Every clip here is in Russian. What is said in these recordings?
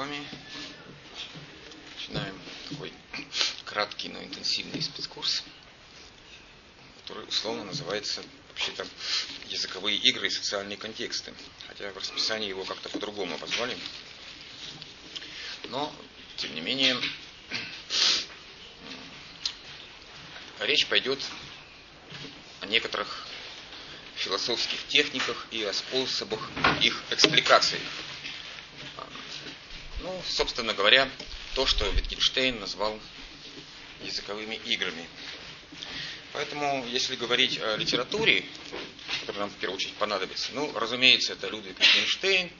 вами начинаем такой краткий, но интенсивный спецкурс, который условно называется вообще-то языковые игры и социальные контексты. Хотя в расписании его как-то по-другому позвали. Но, тем не менее, речь пойдет о некоторых философских техниках и о способах их экспликации. Собственно говоря, то, что Витгенштейн назвал языковыми играми. Поэтому, если говорить о литературе, которая нам в первую очередь понадобится, ну, разумеется, это Людвиг Витгенштейн,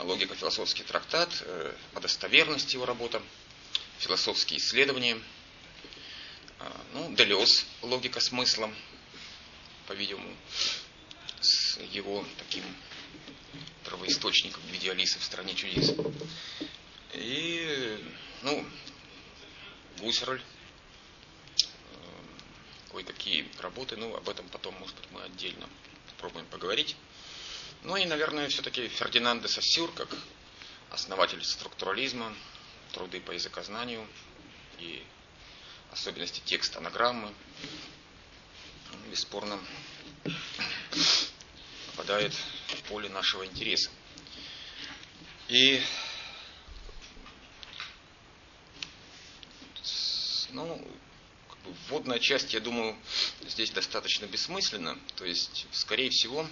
логико-философский трактат, э, о достоверности его работа, философские исследования, э, ну, Делес, логика смыслом, по-видимому, с его таким первоисточником в виде Алисы в стране чудес. И, ну, Гусерль, э, кое-какие работы, ну, об этом потом, может быть, мы отдельно попробуем поговорить. Ну и, наверное, все-таки Фердинанд де Сассюр, как основатель структурализма, труды по языкознанию и особенности текста анаграммы, бесспорно попадает в поле нашего интереса. И ну, как бы вводная часть, я думаю, здесь достаточно бессмысленна. То есть, скорее всего,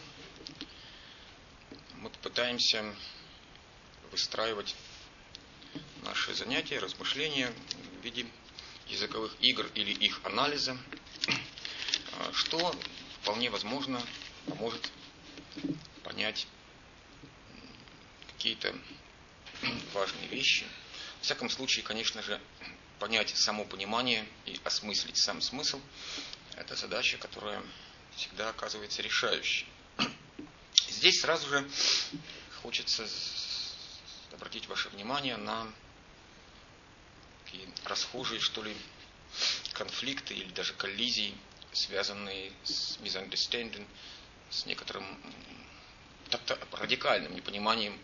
мы попытаемся выстраивать наши занятия, размышления в виде языковых игр или их анализа, что вполне возможно поможет понять какие-то важные вещи. В всяком случае, конечно же, понять само понимание и осмыслить сам смысл – это задача, которая всегда оказывается решающей. Здесь сразу же хочется обратить ваше внимание на такие расхожие, что ли, конфликты или даже коллизии, связанные с misunderstanding, с некоторым радикальным непониманием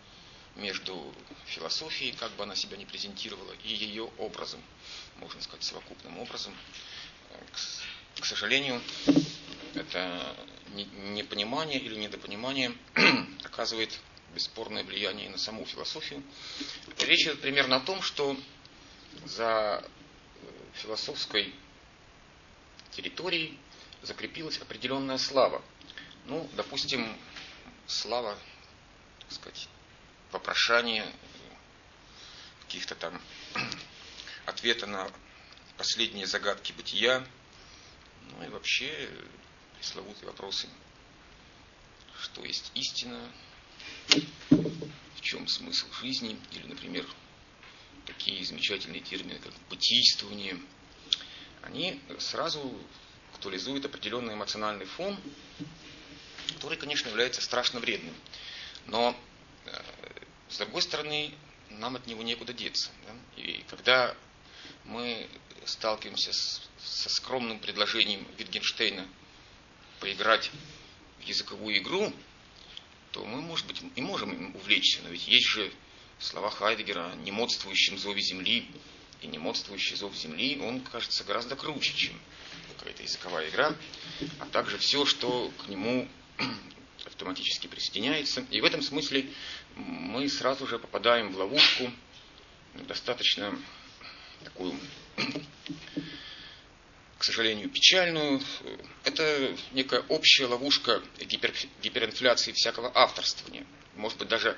между философией, как бы она себя не презентировала, и ее образом, можно сказать, совокупным образом. К, к сожалению, это непонимание или недопонимание оказывает бесспорное влияние на саму философию. Речь идет примерно о том, что за философской территорией закрепилась определенная слава. Ну, допустим, слава, так сказать, попрошание каких-то там ответа на последние загадки бытия, ну и вообще пресловутые вопросы, что есть истина, в чем смысл жизни, или, например, такие замечательные термины, как бытийствование, они сразу актуализуют определенный эмоциональный фон, который, конечно, является страшно вредным. Но, э, с другой стороны, нам от него некуда деться. Да? И когда мы сталкиваемся с, со скромным предложением Витгенштейна поиграть в языковую игру, то мы, может быть, и можем им увлечься. Но ведь есть же слова Хайдегера о немодствующем зове Земли. И немодствующий зов Земли, он кажется гораздо круче, чем какая-то языковая игра, а также все, что к нему автоматически присоединяется. И в этом смысле мы сразу же попадаем в ловушку, достаточно такую, к сожалению, печальную. Это некая общая ловушка гипер, гиперинфляции всякого авторствования. Может быть, даже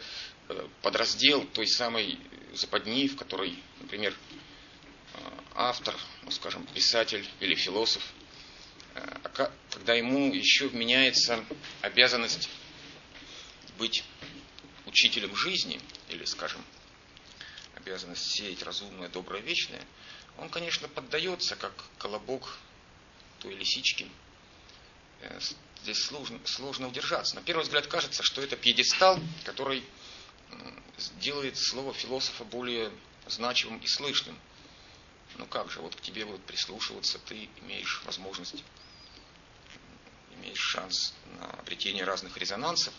э, подраздел той самой западни, в которой, например, э, автор, ну, скажем, писатель или философ – когда ему еще вменяется обязанность быть учителем жизни, или, скажем, обязанность сеять разумное, доброе, вечное, он, конечно, поддается, как колобок той лисички. Э, здесь сложно, сложно удержаться. На первый взгляд кажется, что это пьедестал, который делает слово философа более значимым и слышным. Ну как же, вот к тебе будут прислушиваться, ты имеешь возможность имеешь шанс на обретение разных резонансов.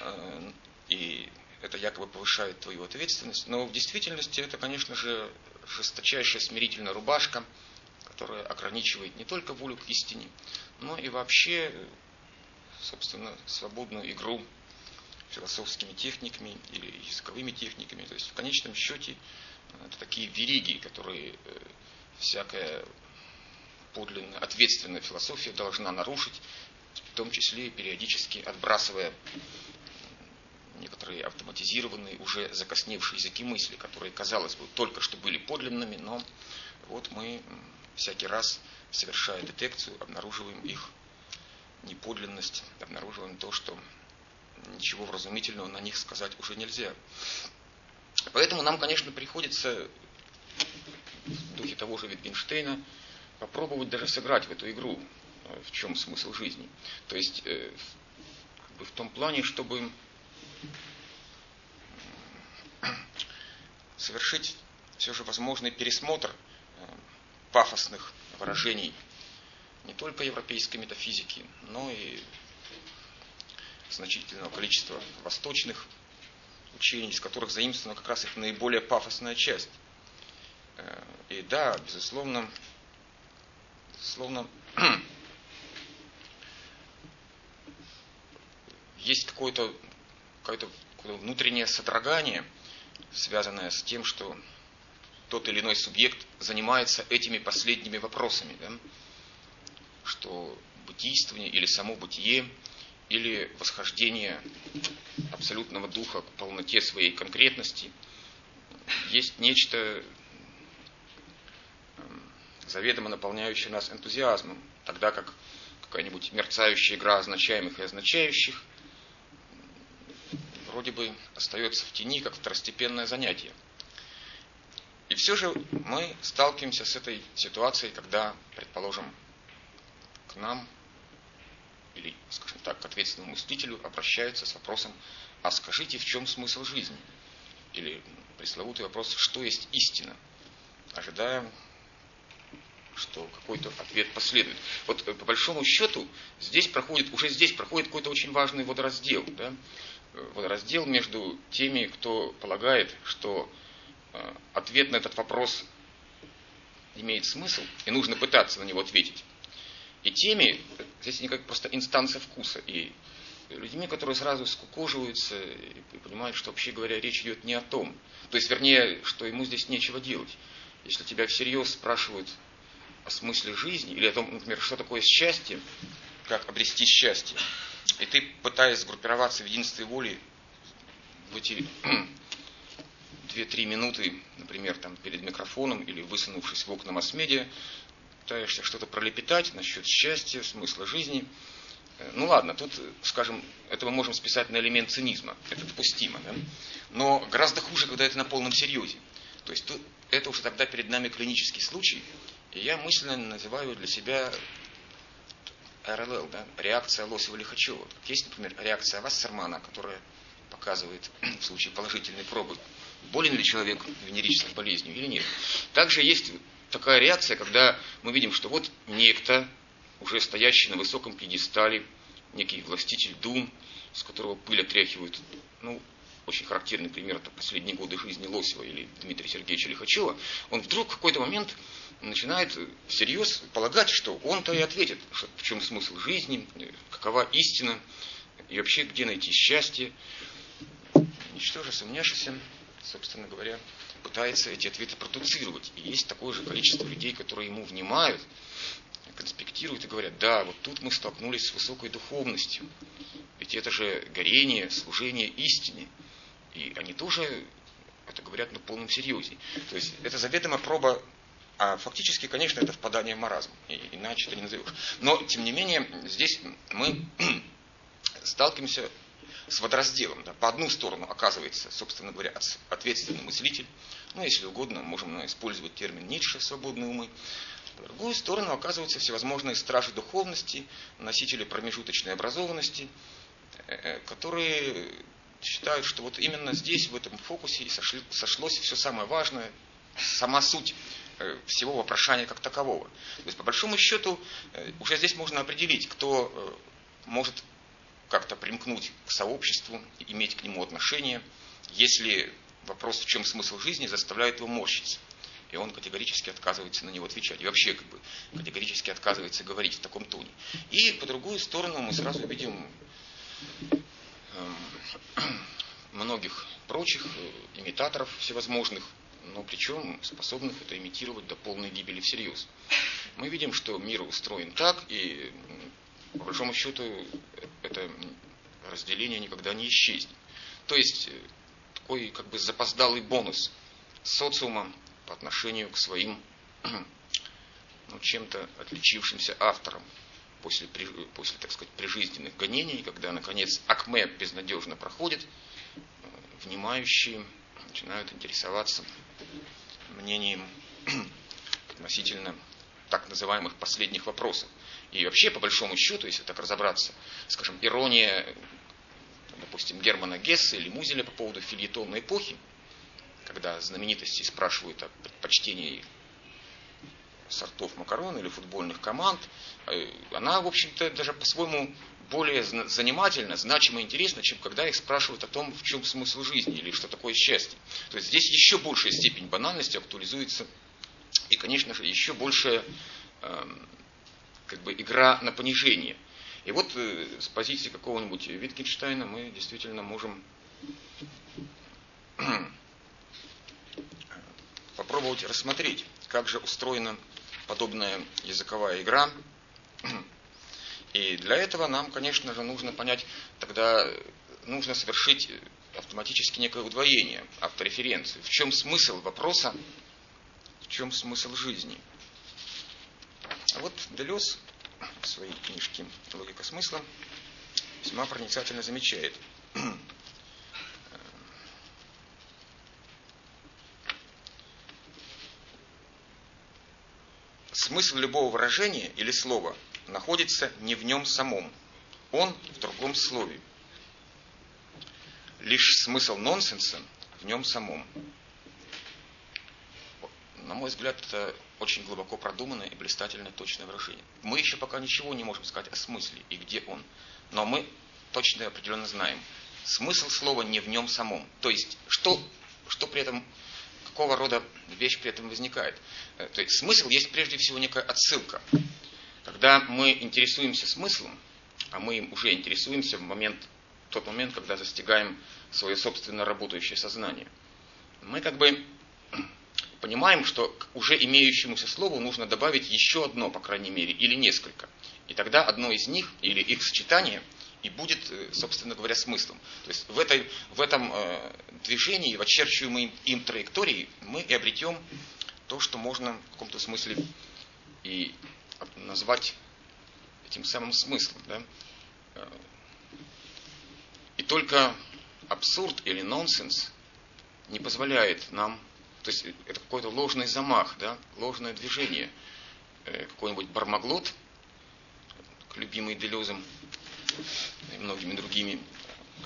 Э, и это якобы повышает твою ответственность, но в действительности это, конечно же, жесточайшая смирительная рубашка, которая ограничивает не только волю к истине, но и вообще, собственно, свободную игру философскими техниками или языковыми техниками. То есть в конечном счете это такие вериги, которые э, всякая подлинная, ответственная философия должна нарушить, в том числе периодически отбрасывая некоторые автоматизированные, уже закосневшие языки мысли, которые, казалось бы, только что были подлинными, но вот мы всякий раз, совершая детекцию, обнаруживаем их неподлинность, обнаруживаем то, что ничего вразумительного на них сказать уже нельзя. Поэтому нам, конечно, приходится в духе того же Витгенштейна попробовать даже сыграть в эту игру, э, в чем смысл жизни. То есть э, в том плане, чтобы совершить все же возможный пересмотр э, пафосных выражений не только европейской метафизики, но и значительного количества восточных учений, из которых заимствована как раз их наиболее пафосная часть. Э, и да, безусловно, безусловно, есть какое-то какое-то внутреннее содрогание, связанное с тем, что тот или иной субъект занимается этими последними вопросами, да? что бытийствование или само бытие, или восхождение абсолютного духа к полноте своей конкретности есть нечто эм, заведомо наполняющее нас энтузиазмом, тогда как какая-нибудь мерцающая игра означаемых и означающих вроде бы остается в тени, как второстепенное занятие. И все же мы сталкиваемся с этой ситуацией, когда, предположим, к нам или, скажем так, к ответственному мыслителю обращаются с вопросом, а скажите, в чем смысл жизни? Или пресловутый вопрос, что есть истина? Ожидая, что какой-то ответ последует. Вот э, по большому счету здесь проходит, уже здесь проходит какой-то очень важный водораздел. Да? Э, водораздел между теми, кто полагает, что э, ответ на этот вопрос имеет смысл, и нужно пытаться на него ответить и теми, здесь не как просто инстанция вкуса, и людьми, которые сразу скукоживаются и понимают, что вообще говоря, речь идет не о том. То есть, вернее, что ему здесь нечего делать. Если тебя всерьез спрашивают о смысле жизни, или о том, например, что такое счастье, как обрести счастье, и ты, пытаясь сгруппироваться в единстве воли в эти 2-3 минуты, например, там, перед микрофоном или высунувшись в окна масс-медиа, пытаешься что-то пролепетать насчет счастья, смысла жизни. Э, ну ладно, тут, скажем, это мы можем списать на элемент цинизма, это допустимо. Да? Но гораздо хуже, когда это на полном серьезе. То есть тут, это уже тогда перед нами клинический случай, и я мысленно называю для себя РЛЛ, да, реакция Лосева-Лихачева. Есть, например, реакция Вассермана, которая показывает в случае положительной пробы, болен ли человек венерической болезнью или нет. Также есть такая реакция, когда мы видим, что вот некто, уже стоящий на высоком пьедестале, некий властитель дум, с которого пыль отряхивают, ну, очень характерный пример, это последние годы жизни Лосева или Дмитрия Сергеевича Лихачева, он вдруг в какой-то момент начинает всерьез полагать, что он-то и ответит, что, в чем смысл жизни, какова истина, и вообще где найти счастье. Ничтоже сомнявшийся, собственно говоря, пытается эти ответы продуцировать. И есть такое же количество людей, которые ему внимают, конспектируют и говорят, да, вот тут мы столкнулись с высокой духовностью. Ведь это же горение, служение истине. И они тоже это говорят на полном серьезе. То есть это заведомо проба, а фактически, конечно, это впадание в маразм. И, иначе это не назовешь. Но, тем не менее, здесь мы сталкиваемся с водоразделом. Да. По одну сторону оказывается, собственно говоря, ответственный мыслитель, ну, если угодно, можем использовать термин Ницше «свободные умы», по другую сторону оказываются всевозможные стражи духовности, носители промежуточной образованности, э, э, которые считают, что вот именно здесь, в этом фокусе, сошли, сошлось все самое важное, сама суть э, всего вопрошания как такового. То есть, по большому счету, уже здесь можно определить, кто может как-то примкнуть к сообществу, иметь к нему отношение, если вопрос, в чем смысл жизни, заставляет его морщиться. И он категорически отказывается на него отвечать. И вообще как бы, категорически отказывается говорить в таком тоне. И по другую сторону мы сразу видим эм, многих прочих э, имитаторов всевозможных, но причем способных это имитировать до полной гибели всерьез. Мы видим, что мир устроен так, и по большому счету это разделение никогда не исчезнет. То есть э, такой как бы запоздалый бонус социума по отношению к своим ну, чем-то отличившимся авторам после, после, так сказать, прижизненных гонений, когда, наконец, Акме безнадежно проходит, внимающие начинают интересоваться мнением относительно так называемых последних вопросов. И вообще, по большому счету, если так разобраться, скажем, ирония, допустим, Германа Гесса или Музеля по поводу фильетонной эпохи, когда знаменитости спрашивают о предпочтении сортов макарон или футбольных команд, э, она, в общем-то, даже по-своему более занимательно, значимо интересно, чем когда их спрашивают о том, в чем смысл жизни или что такое счастье. То есть здесь еще большая степень банальности актуализуется и, конечно же, еще большая э, как бы, игра на понижение. И вот э, с позиции какого-нибудь Виткинштейна мы действительно можем попробовать рассмотреть, как же устроена подобная языковая игра, и для этого нам, конечно же, нужно понять, тогда нужно совершить автоматически некое удвоение автореференции. В чем смысл вопроса, в чем смысл жизни? Вот Делес в своей книжке «Логика смысла» весьма проницательно замечает. Смысл любого выражения или слова находится не в нем самом. Он в другом слове. Лишь смысл нонсенса в нем самом. На мой взгляд, это очень глубоко продуманное и блистательное точное выражение. Мы еще пока ничего не можем сказать о смысле и где он. Но мы точно и определенно знаем. Смысл слова не в нем самом. То есть, что, что при этом, какого рода вещь при этом возникает. Э, то есть, смысл есть прежде всего некая отсылка. Когда мы интересуемся смыслом, а мы им уже интересуемся в момент, в тот момент, когда застигаем свое собственно работающее сознание, мы как бы понимаем, что к уже имеющемуся слову нужно добавить еще одно, по крайней мере, или несколько. И тогда одно из них, или их сочетание, и будет, э, собственно говоря, смыслом. То есть в, этой, в этом э, движении, в очерчиваемой им траектории, мы и обретем то, что можно в каком-то смысле и назвать этим самым смыслом. Да? И только абсурд или нонсенс не позволяет нам, то есть это какой-то ложный замах, да, ложное движение, э, какой-нибудь бармаглот, любимый Делезом и многими другими,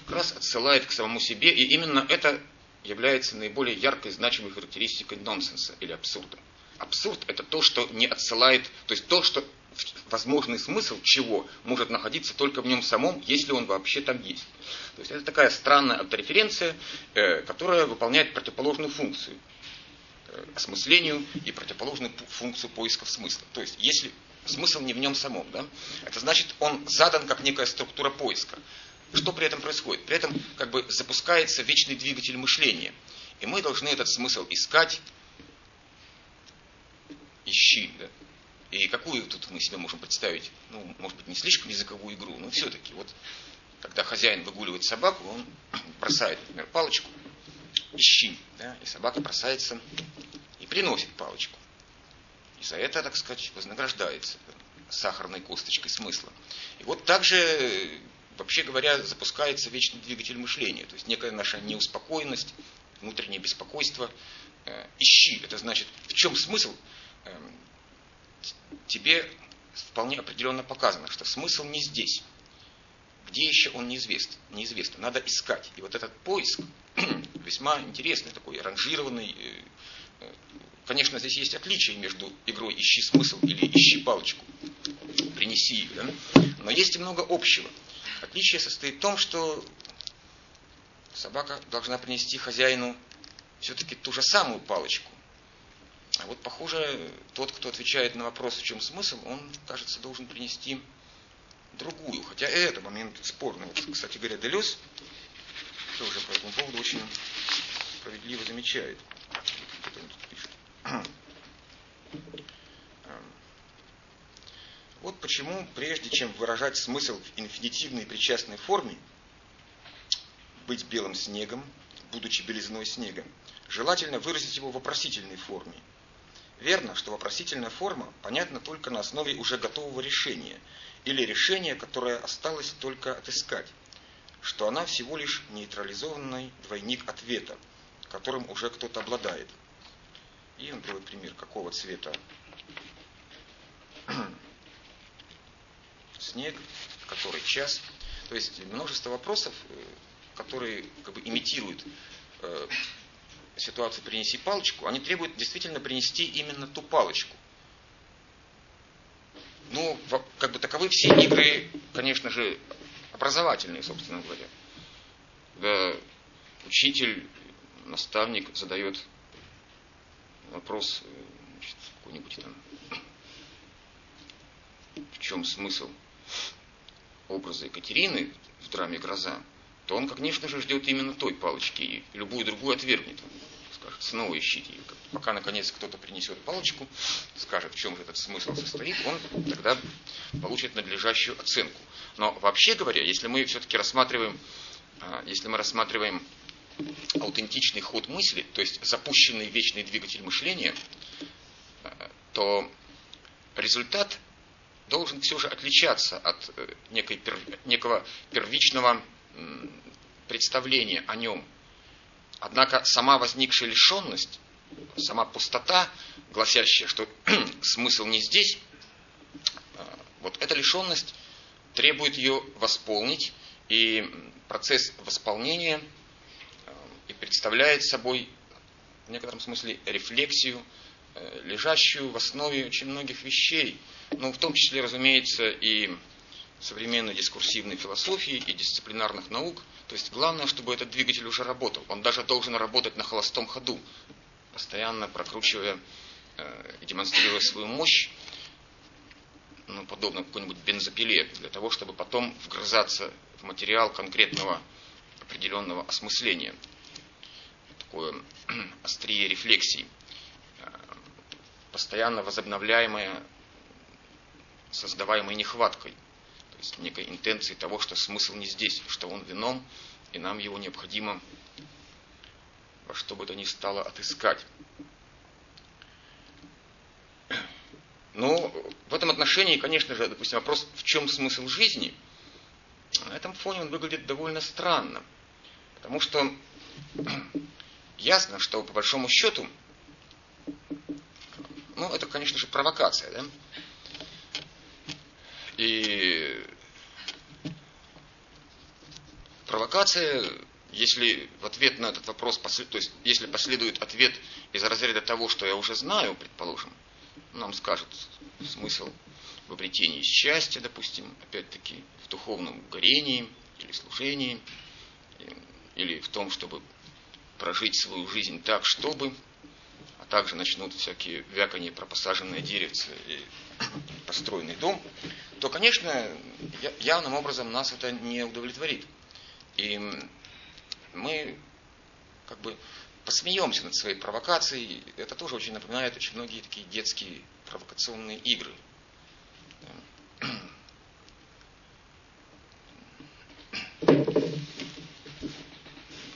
как раз отсылает к самому себе, и именно это является наиболее яркой, значимой характеристикой нонсенса или абсурда. Абсурд это то, что не отсылает, то есть то, что возможный смысл чего может находиться только в нем самом, если он вообще там есть. То есть это такая странная автореференция, э, которая выполняет противоположную функцию э, осмыслению и противоположную функцию поиска смысла. То есть если смысл не в нем самом, да, это значит он задан как некая структура поиска. Что при этом происходит? При этом как бы запускается вечный двигатель мышления. И мы должны этот смысл искать, ищи. Да? И какую тут мы себе можем представить? Ну, может быть, не слишком языковую игру, но все-таки вот, когда хозяин выгуливает собаку, он бросает, например, палочку, ищи, да, и собака бросается и приносит палочку. И за это, так сказать, вознаграждается сахарной косточкой смысла. И вот также, вообще говоря, запускается вечный двигатель мышления, то есть некая наша неуспокоенность, внутреннее беспокойство. Э, ищи, это значит, в чем смысл Эм, тебе вполне определенно показано, что смысл не здесь. Где еще он неизвестен, неизвестно. Надо искать. И вот этот поиск весьма интересный, такой ранжированный. Э, э, конечно, здесь есть отличие между игрой «ищи смысл» или «ищи палочку», «принеси ее». Да? Но есть и много общего. Отличие состоит в том, что собака должна принести хозяину все-таки ту же самую палочку. А вот, похоже, тот, кто отвечает на вопрос, в чем смысл, он, кажется, должен принести другую. Хотя это момент спорный. Кстати говоря, Делес тоже по этому поводу очень справедливо замечает. Пишет. Вот почему, прежде чем выражать смысл в инфинитивной причастной форме, быть белым снегом, будучи белизной снега, желательно выразить его в вопросительной форме. Верно, что вопросительная форма понятна только на основе уже готового решения, или решения, которое осталось только отыскать, что она всего лишь нейтрализованный двойник ответа, которым уже кто-то обладает. И он приводит пример, какого цвета снег, который час. То есть множество вопросов, э, которые как бы имитируют ситуацию «принеси палочку», они требуют действительно принести именно ту палочку. Ну, как бы таковы все игры, конечно же, образовательные, собственно говоря. Когда учитель, наставник задает вопрос какой-нибудь там, в чем смысл образа Екатерины в драме «Гроза», то он, конечно же, ждет именно той палочки, и любую другую отвергнет. скажет, снова ищите ее. Пока, наконец, кто-то принесет палочку, скажет, в чем же этот смысл состоит, он тогда получит надлежащую оценку. Но вообще говоря, если мы все-таки рассматриваем, а, если мы рассматриваем аутентичный ход мысли, то есть запущенный вечный двигатель мышления, а, то результат должен все же отличаться от э, некой, некого первичного представления о нем. Однако сама возникшая лишенность, сама пустота, гласящая, что смысл не здесь, э, вот эта лишенность требует ее восполнить, и процесс восполнения э, и представляет собой в некотором смысле рефлексию, лежащую в основе очень многих вещей – ну, в том числе, разумеется, и современной дискурсивной философии и дисциплинарных наук. То есть главное, чтобы этот двигатель уже работал. Он даже должен работать на холостом ходу, постоянно прокручивая э, демонстрируя свою мощь, ну, подобно какой-нибудь бензопиле, для того, чтобы потом вгрызаться в материал конкретного определенного осмысления. Такое острие рефлексии, э, постоянно возобновляемое создаваемой нехваткой, то есть некой интенции того, что смысл не здесь, что он вином, и нам его необходимо во что бы то ни стало отыскать. Но в этом отношении, конечно же, допустим, вопрос, в чем смысл жизни, на этом фоне он выглядит довольно странно. Потому что ясно, что по большому счету, ну, это, конечно же, провокация, да? И провокация, если в ответ на этот вопрос, то есть если последует ответ из разряда того, что я уже знаю, предположим, нам скажут смысл в обретении счастья, допустим, опять-таки в духовном горении или служении, или в том, чтобы прожить свою жизнь так, чтобы, а также начнут всякие вяканье про посаженное деревце и построенный дом, то, конечно, явным образом нас это не удовлетворит. И мы как бы посмеемся над своей провокацией. Это тоже очень напоминает очень многие такие детские провокационные игры.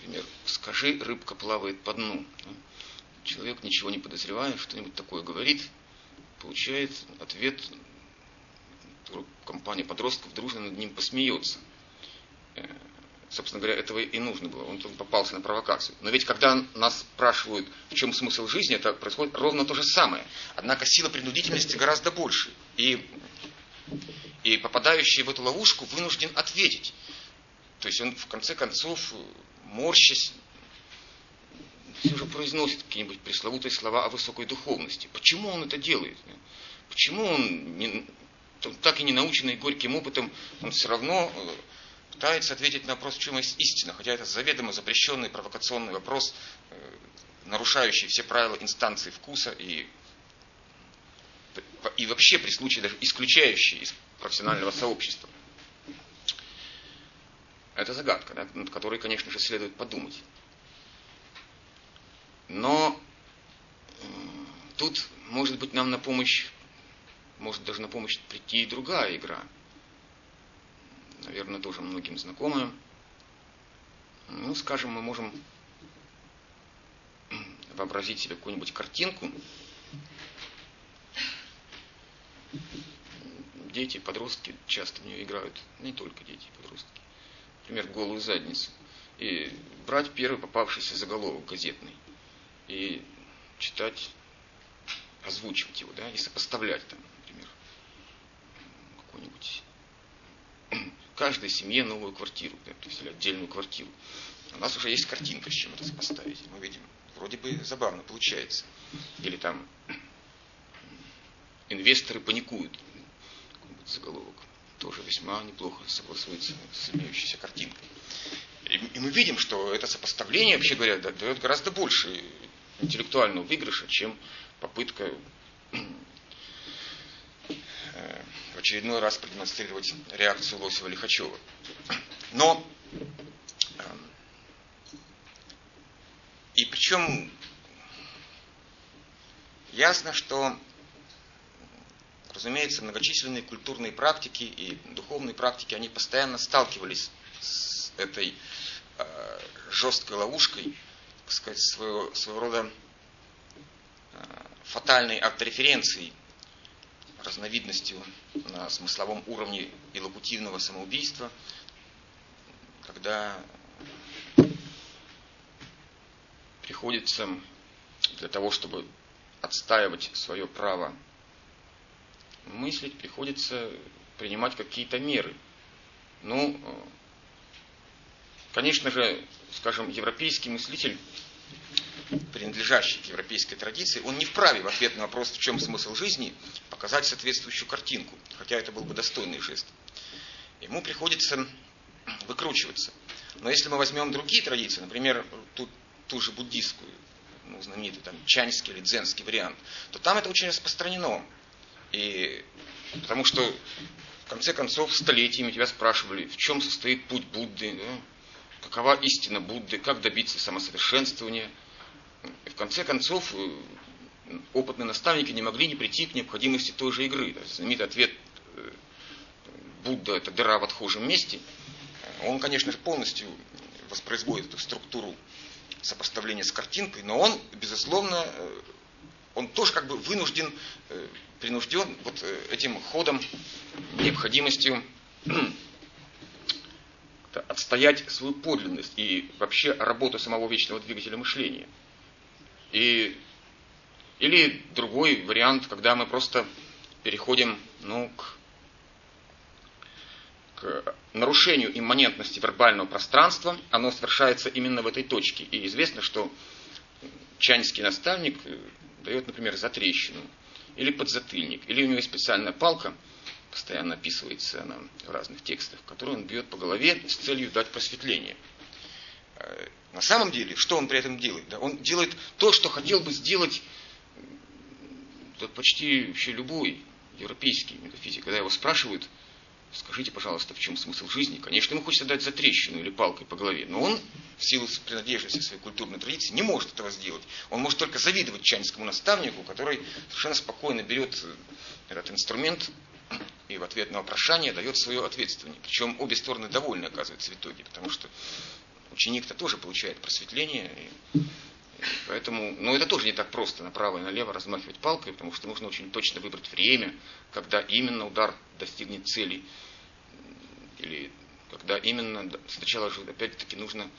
Например, скажи, рыбка плавает по дну. Человек, ничего не подозревая, что-нибудь такое говорит, получает ответ компания подростков дружно над ним посмеется. Э, собственно говоря, этого и нужно было. Он попался на провокацию. Но ведь когда нас спрашивают, в чем смысл жизни, это происходит ровно то же самое. Однако сила принудительности гораздо больше. И, и попадающий в эту ловушку вынужден ответить. То есть он в конце концов, морщась, все же произносит какие-нибудь пресловутые слова о высокой духовности. Почему он это делает? Почему он не, так и не наученный горьким опытом, он все равно пытается ответить на вопрос, в чем есть истина, хотя это заведомо запрещенный провокационный вопрос, э, нарушающий все правила инстанции вкуса и, и вообще при случае даже исключающий из профессионального сообщества. Это загадка, да, над которой, конечно же, следует подумать. Но э, тут, может быть, нам на помощь, может даже на помощь прийти и другая игра. Наверное, тоже многим знакомая. Ну, скажем, мы можем вообразить себе какую-нибудь картинку. Дети, подростки часто в нее играют. Не только дети, подростки. Например, голую задницу. И брать первый попавшийся заголовок газетный и читать, озвучивать его, да, и сопоставлять там, какую-нибудь каждой семье новую квартиру, то есть отдельную квартиру. У нас уже есть картинка, с чем это сопоставить. Мы видим, вроде бы забавно получается. Или там инвесторы паникуют. Какой-нибудь заголовок. Тоже весьма неплохо согласуется с имеющейся картинкой. И, и мы видим, что это сопоставление, вообще говоря, дает гораздо больше интеллектуального выигрыша, чем попытка очередной раз продемонстрировать реакцию Лосева-Лихачева. Но э, и причем ясно, что, разумеется, многочисленные культурные практики и духовные практики, они постоянно сталкивались с этой э, жесткой ловушкой, так сказать, своего, своего рода э, фатальной автореференцией, разновидностью на смысловом уровне илокутивного самоубийства, когда приходится для того, чтобы отстаивать свое право мыслить, приходится принимать какие-то меры. Ну, конечно же, скажем, европейский мыслитель, принадлежащий к европейской традиции, он не вправе в ответ на вопрос, в чем смысл жизни, показать соответствующую картинку, хотя это был бы достойный жест. Ему приходится выкручиваться. Но если мы возьмем другие традиции, например, ту, ту же буддийскую, ну, знаменитый там чанский или дзенский вариант, то там это очень распространено. И потому что в конце концов столетиями тебя спрашивали, в чем состоит путь Будды, да? какова истина Будды, как добиться самосовершенствования. И в конце концов, э, опытные наставники не могли не прийти к необходимости той же игры. Знаменитый ответ э, Будда – это дыра в отхожем месте. Он, конечно полностью воспроизводит эту структуру сопоставления с картинкой, но он, безусловно, э, он тоже как бы вынужден, принужден вот этим ходом, необходимостью отстоять свою подлинность и вообще работу самого вечного двигателя мышления. И, или другой вариант, когда мы просто переходим ну, к, к нарушению имманентности вербального пространства, оно совершается именно в этой точке. И известно, что чанский наставник э, дает, например, затрещину, или подзатыльник, или у него есть специальная палка – постоянно описывается она в разных текстах, который он бьет по голове с целью дать просветление. Э, на самом деле, что он при этом делает? Да? Он делает то, что хотел бы сделать да, почти вообще любой европейский метафизик. Когда его спрашивают, скажите, пожалуйста, в чем смысл жизни? Конечно, ему хочется дать затрещину или палкой по голове, но он в силу принадлежности своей культурной традиции не может этого сделать. Он может только завидовать чанскому наставнику, который совершенно спокойно берет этот инструмент и в ответ на вопрошание дает свое ответствование. Причем обе стороны довольны оказываются в итоге, потому что ученик-то тоже получает просветление. И, и поэтому, но это тоже не так просто направо и налево размахивать палкой, потому что нужно очень точно выбрать время, когда именно удар достигнет цели. Или когда именно сначала же опять-таки нужно,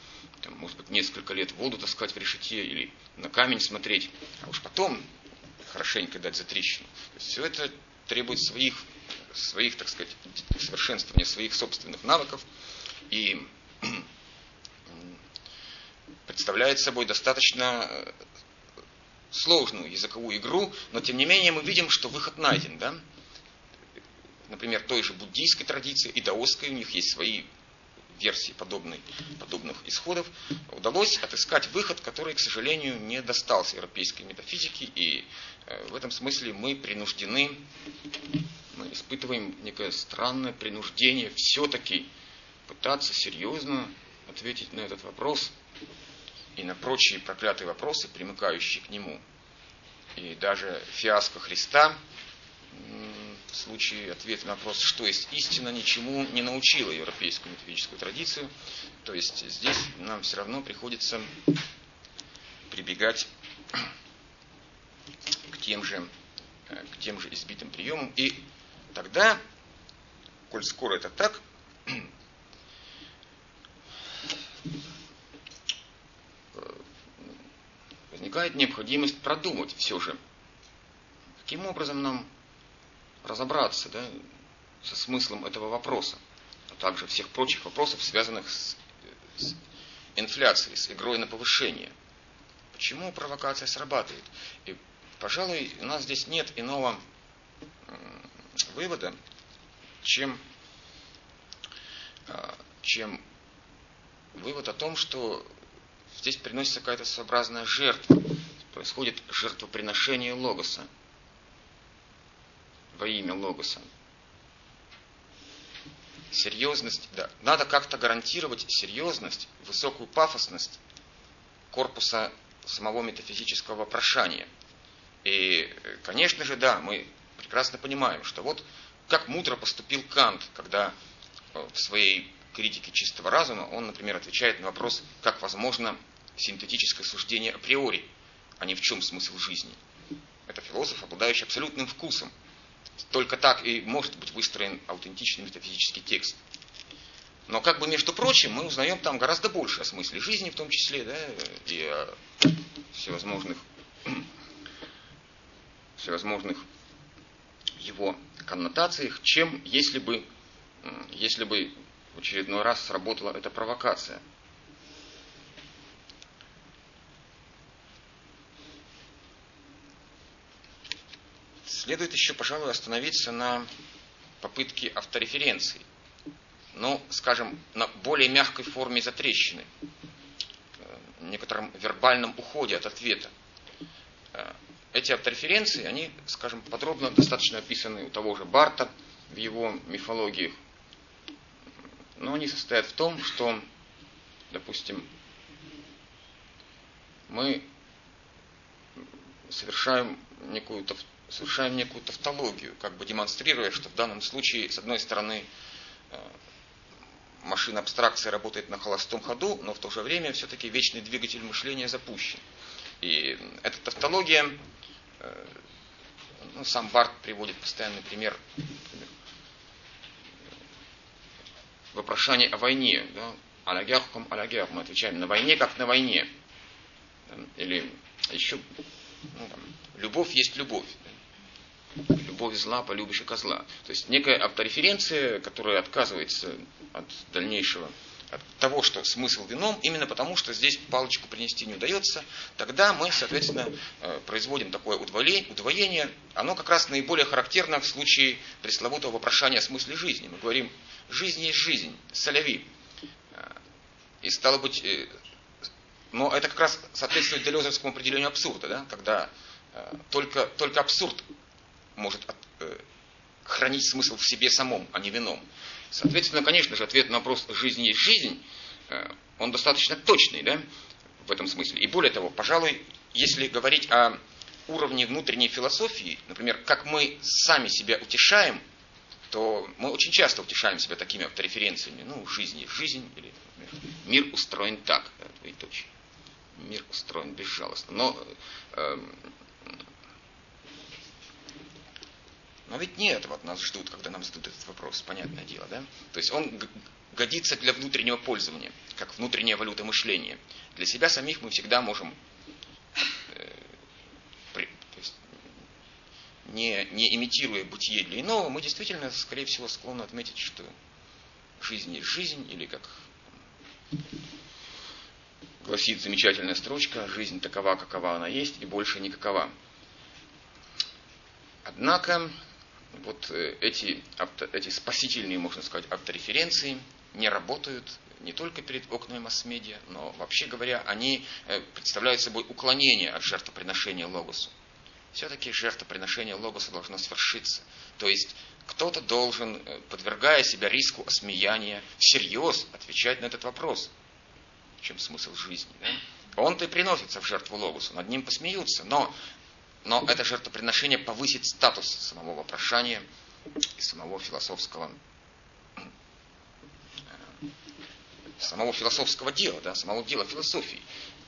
там, может быть, несколько лет воду таскать в решете или на камень смотреть, а уж потом хорошенько дать за трещину. Все это требует своих своих, так сказать, совершенствования своих собственных навыков и представляет собой достаточно э, сложную языковую игру, но тем не менее мы видим, что выход найден. Да? Например, той же буддийской традиции и даосской, у них есть свои версий подобной, подобных исходов, удалось отыскать выход, который, к сожалению, не достался европейской метафизике, и э, в этом смысле мы принуждены, мы испытываем некое странное принуждение все-таки пытаться серьезно ответить на этот вопрос и на прочие проклятые вопросы, примыкающие к нему. И даже фиаско Христа в случае ответа на вопрос, что есть истина, ничему не научила европейскую метафизическую традицию. То есть здесь нам все равно приходится прибегать к тем же, э, к тем же избитым приемам. И тогда, коль скоро это так, возникает необходимость продумать все же, каким образом нам разобраться да, со смыслом этого вопроса, а также всех прочих вопросов, связанных с, с инфляцией, с игрой на повышение. Почему провокация срабатывает? И, пожалуй, у нас здесь нет иного вывода, чем, а, чем вывод о том, что здесь приносится какая-то своеобразная жертва. Происходит жертвоприношение логоса во имя Логоса. Серьезность, да. Надо как-то гарантировать серьезность, высокую пафосность корпуса самого метафизического вопрошания. И, конечно же, да, мы прекрасно понимаем, что вот как мудро поступил Кант, когда э, в своей критике чистого разума он, например, отвечает на вопрос, как возможно синтетическое суждение априори, а не в чем смысл жизни. Это философ, обладающий абсолютным вкусом только так и может быть выстроен аутентичный метафизический текст. Но как бы, между прочим, мы узнаем там гораздо больше о смысле жизни в том числе, да, и о всевозможных, всевозможных его коннотациях, чем если бы, если бы в очередной раз сработала эта провокация – Следует еще, пожалуй, остановиться на попытке автореференции. Ну, скажем, на более мягкой форме затрещины, э, некотором вербальном уходе от ответа. Э, эти автореференции, они, скажем, подробно достаточно описаны у того же Барта в его мифологиях. Но они состоят в том, что, допустим, мы совершаем некую совершаем некую тавтологию, как бы демонстрируя, что в данном случае, с одной стороны, э, машина абстракции работает на холостом ходу, но в то же время все-таки вечный двигатель мышления запущен. И эта тавтология, э, ну, сам Барт приводит постоянный пример, например, вопрошание о войне. Да? Алягяхком алягях. Мы отвечаем на войне, как на войне. Или еще ну, там, любовь есть любовь любовь зла, полюбишь козла. То есть некая автореференция, которая отказывается от дальнейшего от того, что смысл вином, именно потому, что здесь палочку принести не удается, тогда мы, соответственно, э, производим такое удвоение. Оно как раз наиболее характерно в случае пресловутого вопрошания о смысле жизни. Мы говорим, жизнь есть жизнь, соляви. Э, и стало быть, э, но это как раз соответствует делезовскому определению абсурда, да? когда только, только абсурд может э, хранить смысл в себе самом, а не вином. Соответственно, конечно же, ответ на вопрос «жизнь есть жизнь», э, он достаточно точный, да, в этом смысле. И более того, пожалуй, если говорить о уровне внутренней философии, например, как мы сами себя утешаем, то мы очень часто утешаем себя такими автореференциями. Ну, жизнь есть жизнь, или например, мир устроен так, да, двоеточие. Мир устроен безжалостно. Но э, Но ведь нет, вот нас ждут, когда нам зададут этот вопрос, понятное дело, да? То есть он годится для внутреннего пользования, как внутренняя валюта мышления. Для себя самих мы всегда можем, э, то есть, не, не имитируя бытие для иного, мы действительно, скорее всего, склонны отметить, что жизнь есть жизнь, или как гласит замечательная строчка, жизнь такова, какова она есть, и больше никакова. Однако, вот э, эти, эти спасительные, можно сказать, автореференции, не работают не только перед окнами масс-медиа, но вообще говоря, они э, представляют собой уклонение от жертвоприношения Логосу. Все-таки жертвоприношение Логоса должно свершиться. То есть кто-то должен, э, подвергая себя риску осмеяния, всерьез отвечать на этот вопрос. В чем смысл жизни? Да? Он-то и приносится в жертву Логосу, над ним посмеются, но, но это жертвоприношение повысит статус самого вопрошания и самого философского самого философского дела, да, самого дела философии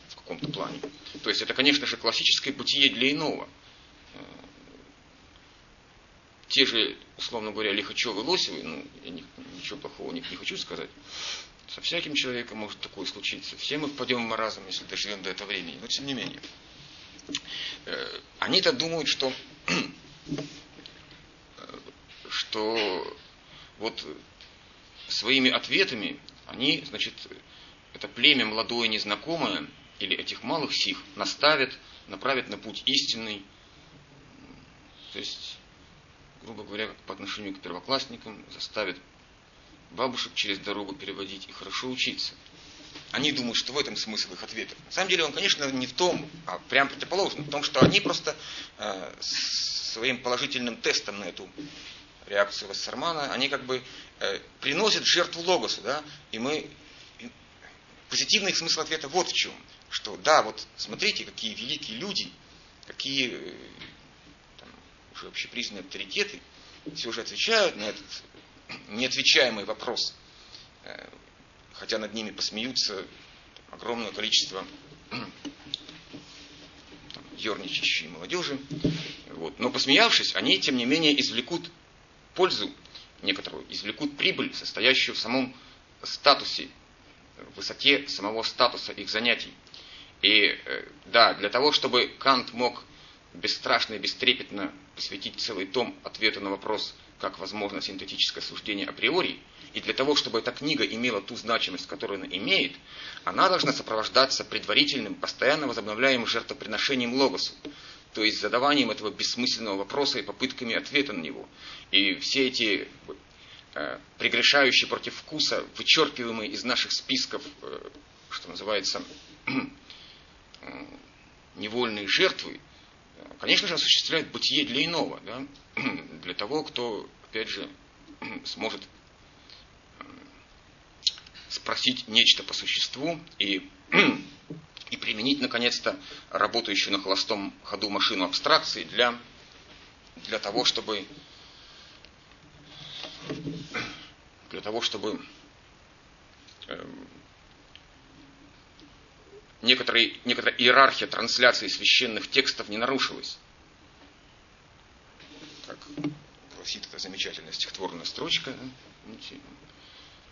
в каком-то плане. То есть это, конечно же, классическое бытие для иного. Э, те же, условно говоря, Лихачевы и Лосевы, ну, я ничего плохого не, не хочу сказать, со всяким человеком может такое случиться. Все мы впадем в маразм, если доживем до этого времени. Но тем не менее. Э, они-то думают, что, что вот своими ответами они, значит, это племя молодое незнакомое, или этих малых сих, наставят, направят на путь истинный. То есть, грубо говоря, по отношению к первоклассникам, заставят бабушек через дорогу переводить и хорошо учиться. Они думают, что в этом смысл их ответа. На самом деле он, конечно, не в том, а прям противоположно. В том, что они просто э, своим положительным тестом на эту реакцию Вассермана, они как бы э, приносят жертву Логосу, да, и мы позитивный смысл ответа вот в чем, что да, вот смотрите, какие великие люди, какие э, там, уже общепризнанные авторитеты, все уже отвечают на этот неотвечаемый вопрос, э, хотя над ними посмеются огромное количество ерничащей молодежи. Вот. Но посмеявшись, они, тем не менее, извлекут пользу некоторую, извлекут прибыль, состоящую в самом статусе, в высоте самого статуса их занятий. И э, да, для того, чтобы Кант мог бесстрашно и бестрепетно посвятить целый том ответу на вопрос, как возможно синтетическое суждение априори, и для того, чтобы эта книга имела ту значимость, которую она имеет, она должна сопровождаться предварительным, постоянно возобновляемым жертвоприношением логосу то есть задаванием этого бессмысленного вопроса и попытками ответа на него. И все эти э, прегрешающие против вкуса, вычеркиваемые из наших списков, э, что называется, э, невольные жертвы, конечно же, осуществляют бытие для иного, да? для того, кто, опять же, сможет э, спросить нечто по существу и и применить, наконец-то, работающую на холостом ходу машину абстракции для, для того, чтобы для того, чтобы э, некоторая, некоторая иерархия трансляции священных текстов не нарушилась. Как гласит эта замечательная стихотворная строчка. Да?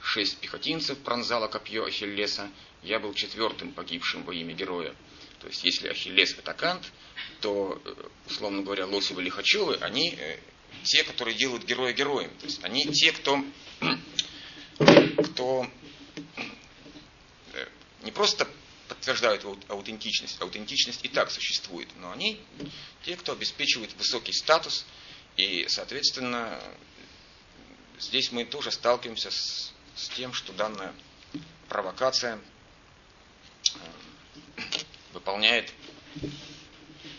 Шесть пехотинцев пронзало копье Ахиллеса, я был четвертым погибшим во имя героя. То есть, если Ахиллес это Кант, то, э, условно говоря, Лосевы и Лихачевы, они э, те, которые делают героя героем. То есть, они те, кто, кто э, не просто подтверждают аутентичность, аутентичность и так существует, но они те, кто обеспечивает высокий статус, и, соответственно, здесь мы тоже сталкиваемся с с тем, что данная провокация э, выполняет,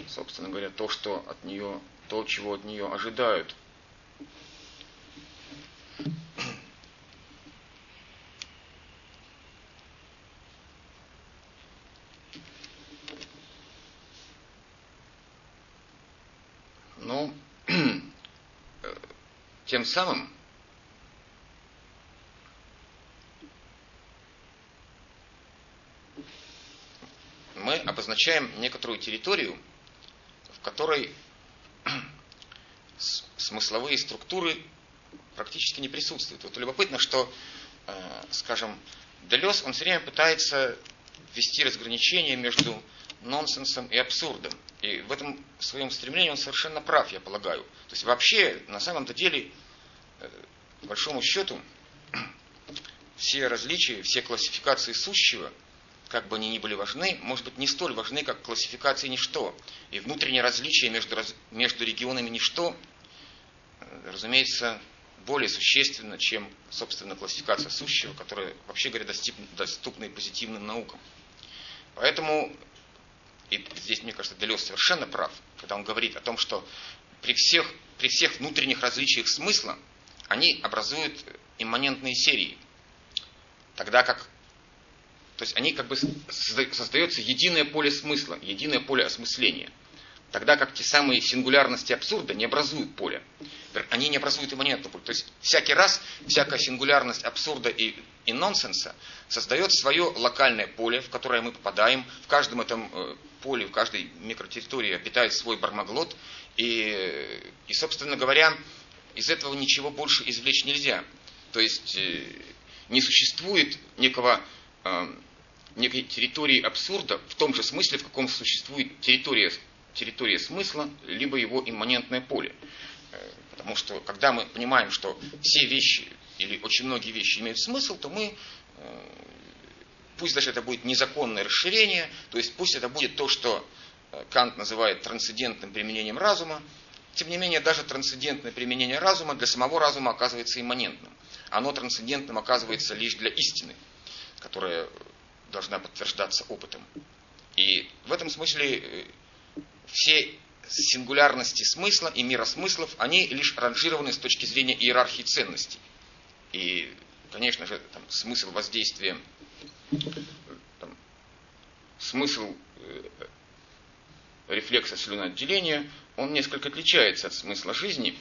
собственно говоря, то, что от нее, то, чего от нее ожидают. Но ну, э, тем самым обозначаем некоторую территорию, в которой смысловые структуры практически не присутствуют. Вот любопытно, что, э, скажем, Делес, он все время пытается ввести разграничение между нонсенсом и абсурдом. И в этом своем стремлении он совершенно прав, я полагаю. То есть вообще, на самом-то деле, по большому счету, все различия, все классификации сущего – как бы они ни были важны, может быть, не столь важны, как классификации ничто. И внутреннее различие между, между регионами ничто, э, разумеется, более существенно, чем, собственно, классификация сущего, которая, вообще говоря, доступна и позитивным наукам. Поэтому, и здесь, мне кажется, Делес совершенно прав, когда он говорит о том, что при всех, при всех внутренних различиях смысла они образуют имманентные серии. Тогда как то есть они как бы создается единое поле смысла, единое поле осмысления. Тогда как те самые сингулярности абсурда не образуют поле. Они не образуют имманентное поле. То есть всякий раз всякая сингулярность абсурда и, и нонсенса создает свое локальное поле, в которое мы попадаем. В каждом этом э, поле, в каждой микротерритории обитает свой бармаглот. И, и, собственно говоря, из этого ничего больше извлечь нельзя. То есть э, не существует некого э, некой территории абсурда в том же смысле, в каком существует территория, территория смысла, либо его имманентное поле. Э, потому что когда мы понимаем, что все вещи или очень многие вещи имеют смысл, то мы, пусть даже это будет незаконное расширение, то есть пусть это будет то, что Кант называет трансцендентным применением разума, тем не менее, даже трансцендентное применение разума для самого разума оказывается имманентным. Оно трансцендентным оказывается лишь для истины, которая должна подтверждаться опытом. И в этом смысле э, все сингулярности смысла и мира смыслов, они лишь ранжированы с точки зрения иерархии ценностей. И, конечно же, там, смысл воздействия, там, смысл э, рефлекса слюноотделения, он несколько отличается от смысла жизни,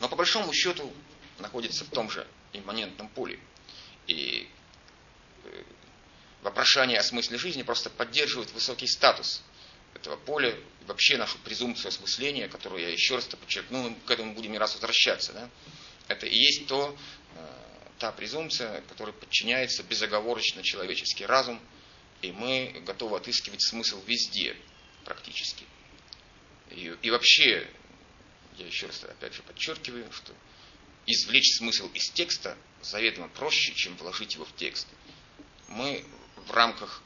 но по большому счету находится в том же имманентном поле. И э, вопрошание о смысле жизни просто поддерживает высокий статус этого поля, и вообще нашу презумпцию осмысления, которую я еще раз подчеркну, мы к этому будем не раз возвращаться. Да? Это и есть то, э, та презумпция, которая подчиняется безоговорочно человеческий разум, и мы готовы отыскивать смысл везде практически. И, и вообще, я еще раз опять же подчеркиваю, что извлечь смысл из текста заведомо проще, чем вложить его в текст. Мы в рамках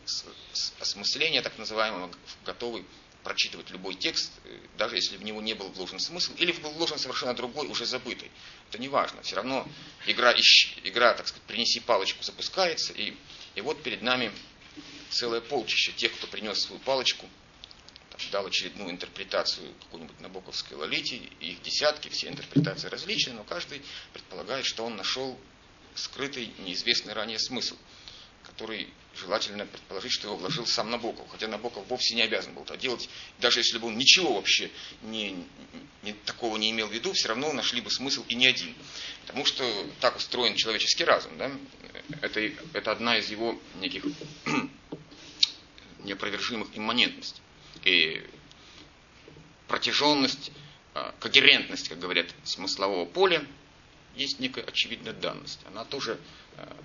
осмысления, так называемого, готовы прочитывать любой текст, э, даже если в него не был вложен смысл, или был вложен совершенно другой, уже забытый. Это не важно. Все равно игра, игра так сказать, принеси палочку, запускается, и, и вот перед нами целое полчище тех, кто принес свою палочку, дал очередную интерпретацию какой-нибудь набоковской лолите, их десятки, все интерпретации различные, но каждый предполагает, что он нашел скрытый, неизвестный ранее смысл – который желательно предположить, что его вложил сам Набоков. Хотя Набоков вовсе не обязан был это делать. Даже если бы он ничего вообще не, не, такого не имел в виду, все равно нашли бы смысл и не один. Потому что так устроен человеческий разум. Да? Это, это одна из его неких неопровержимых имманентностей. И протяженность, а, когерентность, как говорят, смыслового поля есть некая очевидная данность. Она тоже а,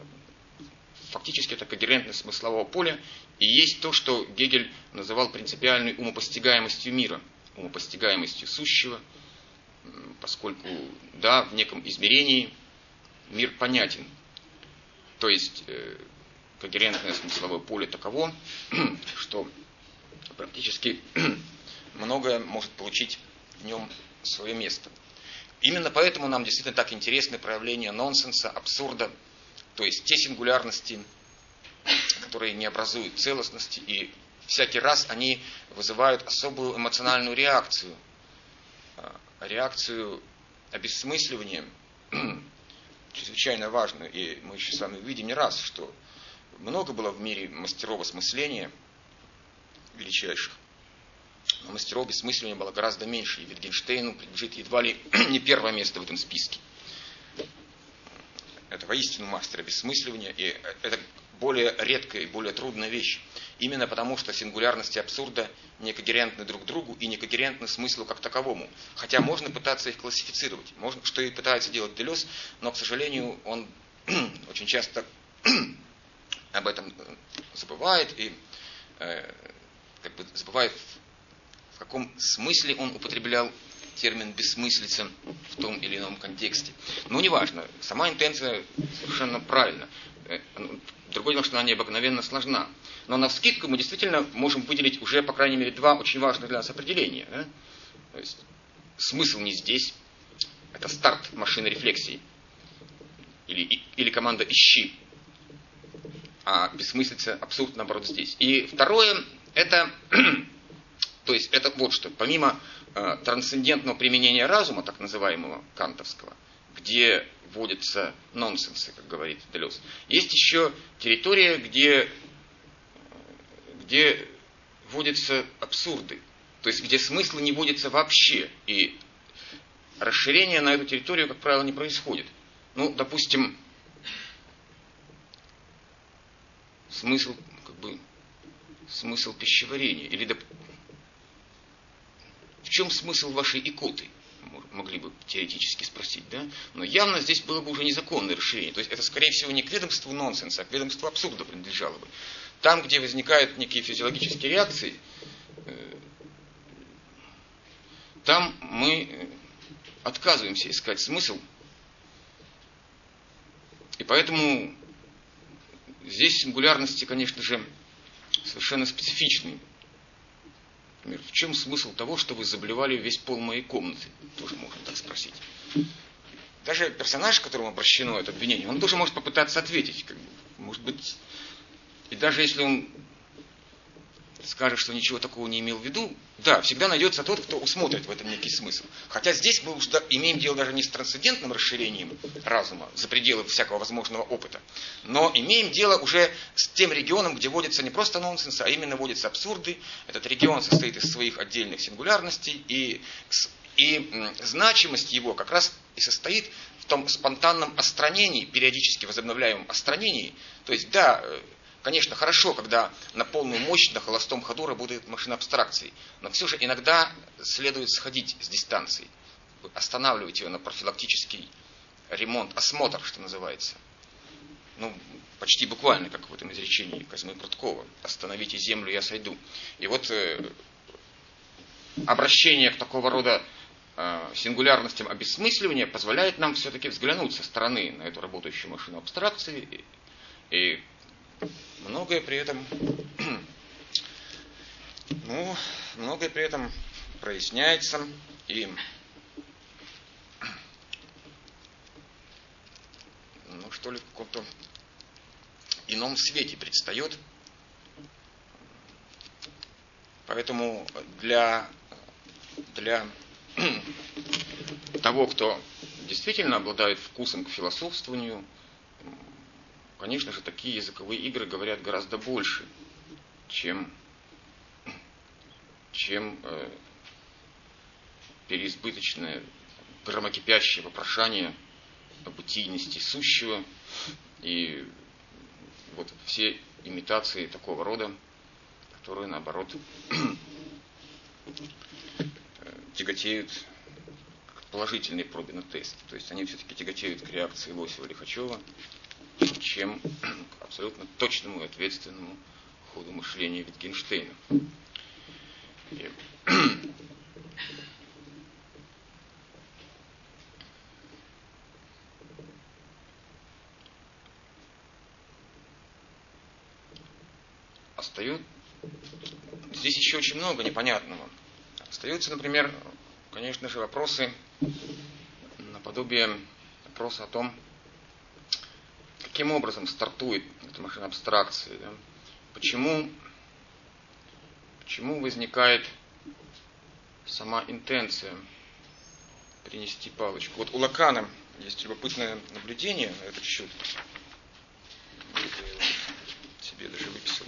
фактически это когерентность смыслового поля, и есть то, что Гегель называл принципиальной умопостигаемостью мира, умопостигаемостью сущего, поскольку, да, в неком измерении мир понятен. То есть э, когерентное смысловое поле таково, что практически многое может получить в нем свое место. Именно поэтому нам действительно так интересны проявления нонсенса, абсурда, то есть те сингулярности, которые не образуют целостности, и всякий раз они вызывают особую эмоциональную реакцию. А, реакцию обесмысливания, чрезвычайно важную. И мы еще с вами увидим не раз, что много было в мире мастеров осмысления величайших. Но мастеров бессмысливания было гораздо меньше. И Витгенштейну принадлежит едва ли не первое место в этом списке это воистину мастер обесмысливания, и это более редкая и более трудная вещь. Именно потому, что сингулярности абсурда не когерентны друг другу и не когерентны смыслу как таковому. Хотя можно пытаться их классифицировать, можно, что и пытается делать Делес, но, к сожалению, он очень часто об этом забывает и э, как бы забывает, в каком смысле он употреблял термин бессмыслица в том или ином контексте. Но неважно, сама интенция совершенно правильна. Э, ну, другое дело, что она необыкновенно сложна. Но на вскидку мы действительно можем выделить уже, по крайней мере, два очень важных для нас определения. Да? То есть смысл не здесь, Это старт машины рефлексии. Или, или команда «ищи». А бессмыслица, абсурд, наоборот, здесь. И второе, это, то есть это вот что, помимо э, трансцендентного применения разума, так называемого кантовского, где вводятся нонсенсы, как говорит Делес, есть еще территория, где, где вводятся абсурды, то есть где смысла не вводится вообще, и расширение на эту территорию, как правило, не происходит. Ну, допустим, смысл, как бы, смысл пищеварения, или доп... в чем смысл вашей икоты? могли бы теоретически спросить, да? Но явно здесь было бы уже незаконное расширение. То есть это, скорее всего, не к ведомству нонсенса, а к ведомству абсурда принадлежало бы. Там, где возникают некие физиологические реакции, э, там мы отказываемся искать смысл. И поэтому здесь сингулярности, конечно же, совершенно специфичны. Например, в чем смысл того, что вы заблевали весь пол моей комнаты? Тоже можно так спросить. Даже персонаж, которому обращено это обвинение, он тоже может попытаться ответить. Может быть, и даже если он скажет, что ничего такого не имел в виду, да, всегда найдется тот, кто усмотрит в этом некий смысл. Хотя здесь мы уже имеем дело даже не с трансцендентным расширением разума за пределы всякого возможного опыта, но имеем дело уже с тем регионом, где водится не просто нонсенс, а именно водятся абсурды. Этот регион состоит из своих отдельных сингулярностей, и, и значимость его как раз и состоит в том спонтанном остранении, периодически возобновляемом остранении. То есть, да, Конечно, хорошо, когда на полную мощь на холостом ходу работает машина абстракции, но все же иногда следует сходить с дистанции, останавливать ее на профилактический ремонт, осмотр, что называется. Ну, почти буквально, как в этом изречении Козьмы Пруткова. «Остановите землю, я сойду». И вот э, обращение к такого рода э, сингулярностям обесмысливания позволяет нам все-таки взглянуть со стороны на эту работающую машину абстракции и, и многое при этом, ну, многое при этом проясняется и ну, что ли, в каком-то ином свете предстает. Поэтому для, для того, кто действительно обладает вкусом к философствованию, Конечно же, такие языковые игры говорят гораздо больше, чем, чем э, переизбыточное громокипящее вопрошание о бытийности сущего и вот все имитации такого рода, которые, наоборот, тяготеют к положительной пробе на тест. То есть они все-таки тяготеют к реакции Лосева-Лихачева, чем абсолютно точному и ответственному ходу мышления Витгенштейна. И остают здесь еще очень много непонятного. Остаются, например, конечно же, вопросы наподобие вопроса о том, каким образом стартует эта машина абстракции, да? почему, почему возникает сама интенция принести палочку. Вот у Лакана есть любопытное наблюдение на этот счет. Я его себе даже выписал.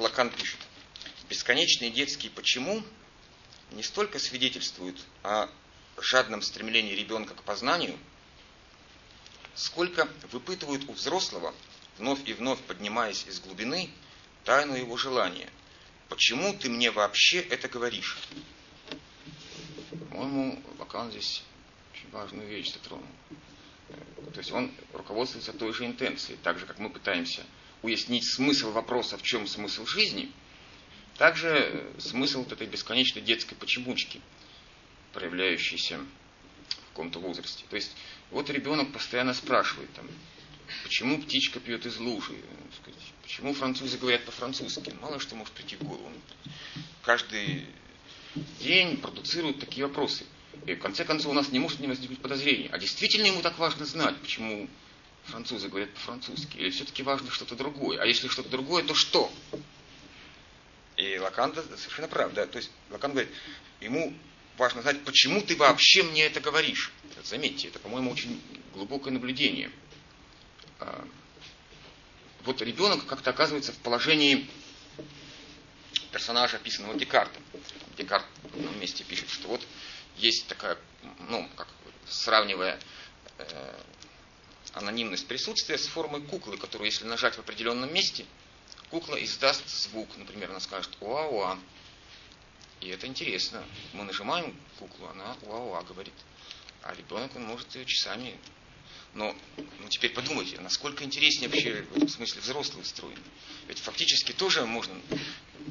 Лакан пишет, бесконечные детские «почему» не столько свидетельствуют о жадном стремлении ребенка к познанию, сколько выпытывают у взрослого, вновь и вновь поднимаясь из глубины, тайну его желания. Почему ты мне вообще это говоришь? По-моему, Лакан здесь очень важную вещь затронул. То есть он руководствуется той же интенцией, так же, как мы пытаемся уяснить смысл вопроса, в чем смысл жизни, также смысл вот этой бесконечной детской почемучки, проявляющейся в каком-то возрасте. То есть вот ребенок постоянно спрашивает, там, почему птичка пьет из лужи, почему французы говорят по-французски. Мало что может прийти в голову. Каждый день продуцируют такие вопросы. И в конце концов у нас не может не возникнуть подозрений. А действительно ему так важно знать, почему французы говорят по-французски? Или все-таки важно что-то другое? А если что-то другое, то что? И Лакан совершенно прав. Да? То есть Лакан говорит, ему важно знать, почему ты вообще мне это говоришь. Заметьте, это, по-моему, очень глубокое наблюдение. А, вот ребенок как-то оказывается в положении персонажа, описанного Декартом. Декарт в месте пишет, что вот есть такая, ну, как сравнивая э, анонимность присутствия с формой куклы, которую, если нажать в определенном месте, кукла издаст звук. Например, она скажет «уа-уа». И это интересно. Мы нажимаем куклу, она «уа-уа» говорит. А ребенок, он может ее часами но ну, теперь подумайте, насколько интереснее вообще в этом смысле взрослый устроен. Ведь фактически тоже можно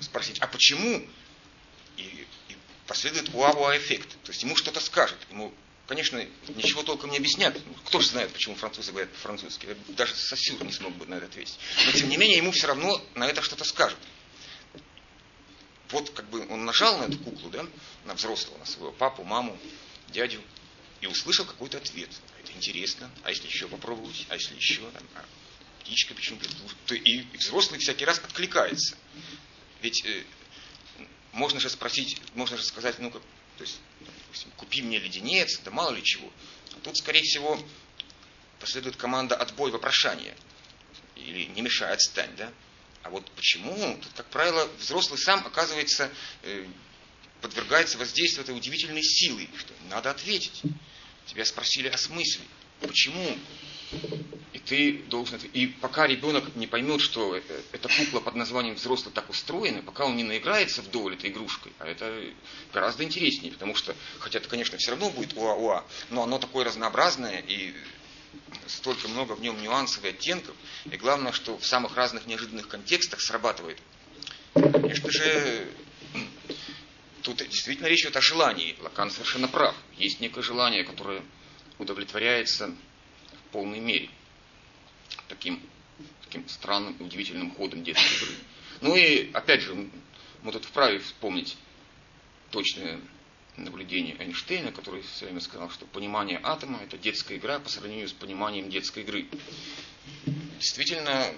спросить, а почему? И, и последует уа-уа-эффект. То есть ему что-то скажет. Ему конечно, ничего толком не объяснят. Кто же знает, почему французы говорят по-французски. Даже Сосюр не смог бы на это ответить. Но, тем не менее, ему все равно на это что-то скажут. Вот как бы он нажал на эту куклу, да, на взрослого, на своего папу, маму, дядю, и услышал какой-то ответ. Это интересно. А если еще попробовать? А если еще? А птичка почему-то. То и, и взрослый всякий раз откликается. Ведь э, можно же спросить, можно же сказать, ну как, то есть купи мне леденец, да мало ли чего. А тут, скорее всего, последует команда отбой вопрошания. Или не мешай, отстань, да? А вот почему? Тут, как правило, взрослый сам оказывается, э, подвергается воздействию этой удивительной силы, что надо ответить. Тебя спросили о смысле. Почему? И ты должен... И пока ребенок не поймет, что эта кукла под названием взрослый так устроена, пока он не наиграется вдоволь этой игрушкой, а это гораздо интереснее, потому что, хотя это, конечно, все равно будет уа-уа, но оно такое разнообразное и столько много в нем нюансов и оттенков, и главное, что в самых разных неожиданных контекстах срабатывает. Конечно же, тут действительно речь идет о желании. Лакан совершенно прав. Есть некое желание, которое удовлетворяется полной мере таким, таким странным и удивительным ходом детской игры. Ну и, опять же, мы тут вправе вспомнить точное наблюдение Эйнштейна, который все время сказал, что понимание атома – это детская игра по сравнению с пониманием детской игры. Действительно,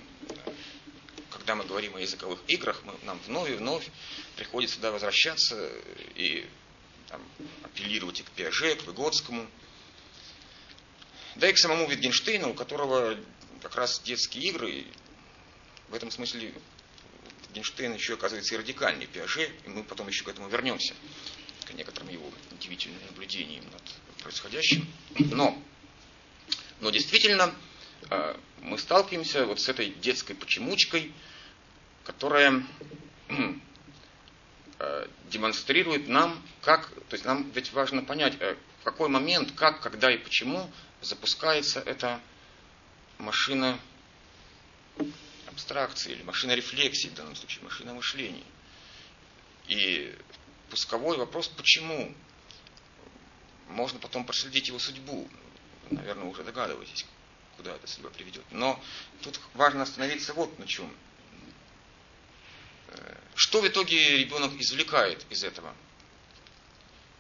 когда мы говорим о языковых играх, мы, нам вновь и вновь приходится сюда возвращаться и там, апеллировать и к Пиаже, к Выгодскому, да и к самому Витгенштейну, у которого как раз детские игры, в этом смысле Генштейн еще оказывается и радикальнее Пиаже, и мы потом еще к этому вернемся, к некоторым его удивительным наблюдениям над происходящим. Но, но действительно, э, мы сталкиваемся вот с этой детской почемучкой, которая э, демонстрирует нам, как, то есть нам ведь важно понять, э, в какой момент, как, когда и почему запускается эта машина абстракции или машина рефлексии в данном случае, машина мышления. И пусковой вопрос, почему? Можно потом проследить его судьбу. Вы, наверное, уже догадываетесь, куда эта судьба приведет. Но тут важно остановиться вот на чем. Э, что в итоге ребенок извлекает из этого?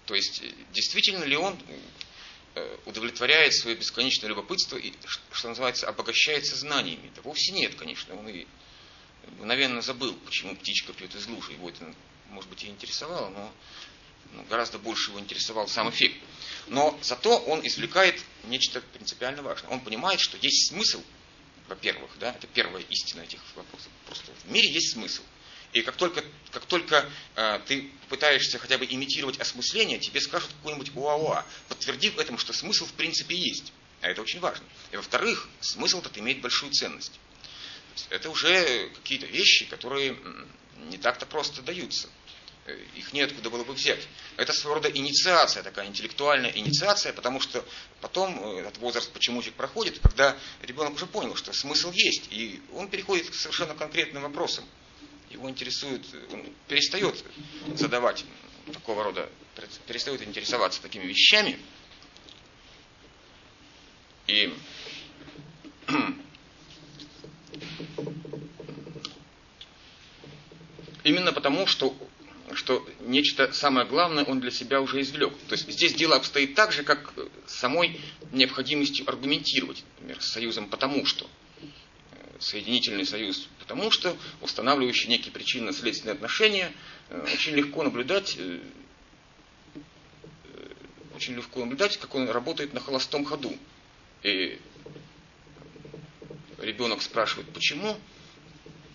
То есть, действительно ли он Э, удовлетворяет свое бесконечное любопытство и, что называется, обогащается знаниями. Да вовсе нет, конечно. Он и мгновенно забыл, почему птичка пьет из лужи. Его это, может быть, и интересовало, но ну, гораздо больше его интересовал сам эффект. Но зато он извлекает нечто принципиально важное. Он понимает, что есть смысл, во-первых, да, это первая истина этих вопросов. Просто в мире есть смысл. И как только, как только э, ты пытаешься хотя бы имитировать осмысление, тебе скажут какой-нибудь уауа, подтвердив этому, что смысл в принципе есть. А это очень важно. И во-вторых, смысл этот имеет большую ценность. Это уже какие-то вещи, которые не так-то просто даются. Э, их неоткуда было бы взять. Это своего рода инициация, такая интеллектуальная инициация, потому что потом э, этот возраст почемучек проходит, когда ребенок уже понял, что смысл есть, и он переходит к совершенно конкретным вопросам. Его интересует, он перестает задавать такого рода, перестает интересоваться такими вещами. И именно потому, что что нечто самое главное он для себя уже извлек. То есть здесь дело обстоит так же, как самой необходимостью аргументировать, например, с союзом «потому что». Э, соединительный союз «потому что», устанавливающий некие причинно-следственные отношения, э, очень легко наблюдать, э, очень легко наблюдать, как он работает на холостом ходу. И ребенок спрашивает, почему?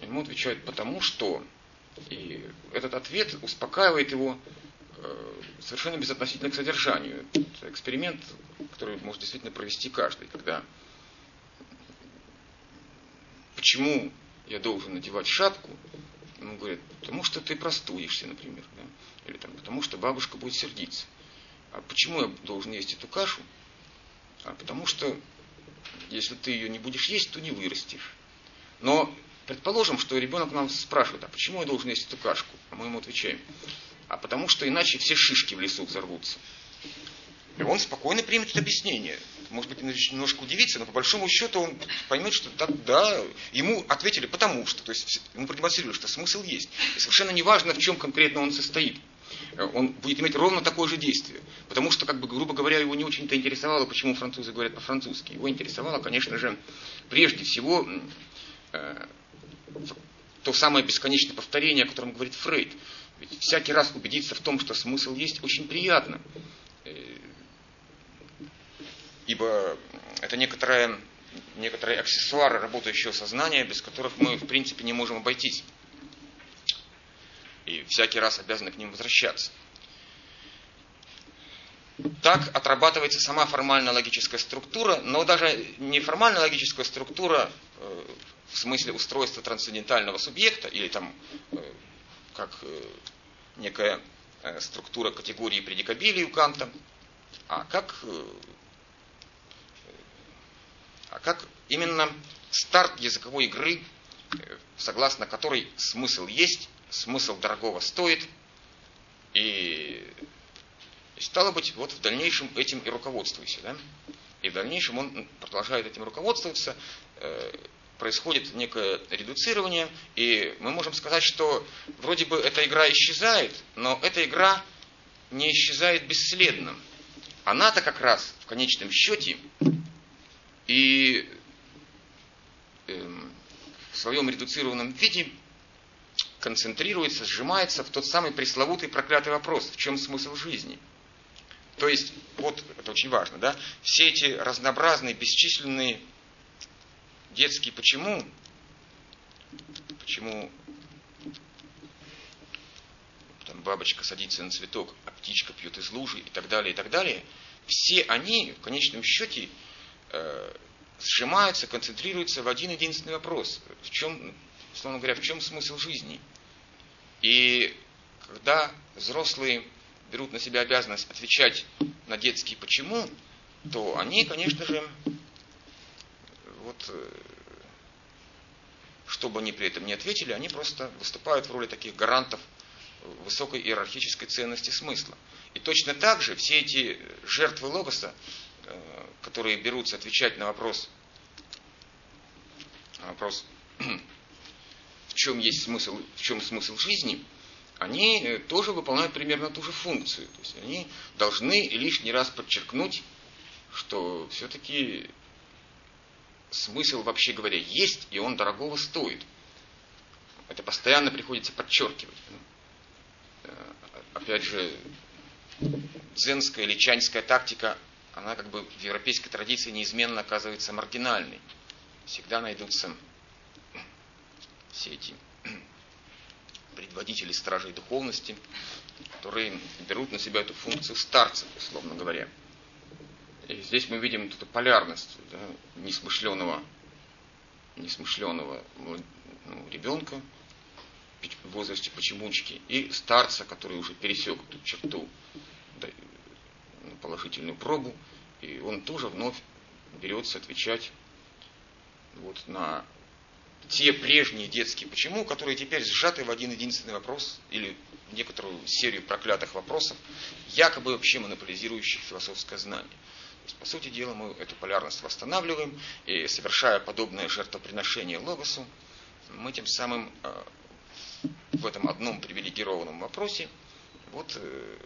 Ему отвечают, потому что и этот ответ успокаивает его э, совершенно безотносительно к содержанию. Это эксперимент, который может действительно провести каждый, когда почему я должен надевать шапку, ему говорят, потому что ты простудишься, например, да? или там, потому что бабушка будет сердиться. А почему я должен есть эту кашу? А потому что если ты ее не будешь есть, то не вырастешь. Но Предположим, что ребенок нам спрашивает, а почему я должен есть эту кашку? А мы ему отвечаем, а потому что иначе все шишки в лесу взорвутся. И он спокойно примет это объяснение. Может быть, немножко удивится, но по большому счету он поймет, что так, да, ему ответили потому что. То есть ему продемонстрировали, что смысл есть. И совершенно неважно, в чем конкретно он состоит. Он будет иметь ровно такое же действие. Потому что, как бы, грубо говоря, его не очень-то интересовало, почему французы говорят по-французски. Его интересовало, конечно же, прежде всего э, то самое бесконечное повторение, о котором говорит Фрейд. Ведь всякий раз убедиться в том, что смысл есть, очень приятно. Э, ибо это некоторые, некоторые аксессуары работающего сознания, без которых мы, в принципе, не можем обойтись. И всякий раз обязаны к ним возвращаться. Так отрабатывается сама формальная логическая структура, но даже не формальная логическая структура э, в смысле устройства трансцендентального субъекта, или там э, как э, некая э, структура категории предикабилии у Канта, а как, а как именно старт языковой игры, согласно которой смысл есть, смысл дорогого стоит, и, и стало быть, вот в дальнейшем этим и руководствуйся. Да? И в дальнейшем он продолжает этим руководствоваться, происходит некое редуцирование, и мы можем сказать, что вроде бы эта игра исчезает, но эта игра не исчезает бесследно. Она-то как раз в конечном счете и эм, в своем редуцированном виде концентрируется, сжимается в тот самый пресловутый проклятый вопрос, в чем смысл жизни. То есть, вот это очень важно, да, все эти разнообразные, бесчисленные детский почему, почему там бабочка садится на цветок, а птичка пьет из лужи и так далее, и так далее, все они в конечном счете сжимаются, концентрируются в один единственный вопрос. В чем, словно говоря, в чем смысл жизни? И когда взрослые берут на себя обязанность отвечать на детский почему, то они, конечно же, вот, э, что бы они при этом не ответили, они просто выступают в роли таких гарантов высокой иерархической ценности смысла. И точно так же все эти жертвы логоса, э, которые берутся отвечать на вопрос, на вопрос в чем есть смысл, в чем смысл жизни, они э, тоже выполняют примерно ту же функцию. То есть они должны лишний раз подчеркнуть, что все-таки смысл, вообще говоря, есть, и он дорогого стоит. Это постоянно приходится подчеркивать. Э, опять же, дзенская или чаньская тактика, она как бы в европейской традиции неизменно оказывается маргинальной. Всегда найдутся все эти предводители стражей духовности, которые берут на себя эту функцию старцев, условно говоря. И здесь мы видим эту полярность да, несмышленного, несмышленного ну, ребенка в возрасте почемучки и старца, который уже пересек эту черту, положительную пробу, и он тоже вновь берется отвечать вот на те прежние детские почему, которые теперь сжаты в один единственный вопрос или в некоторую серию проклятых вопросов, якобы вообще монополизирующих философское знание. То есть, по сути дела, мы эту полярность восстанавливаем, и совершая подобное жертвоприношение Логосу, мы тем самым э, в этом одном привилегированном вопросе вот э,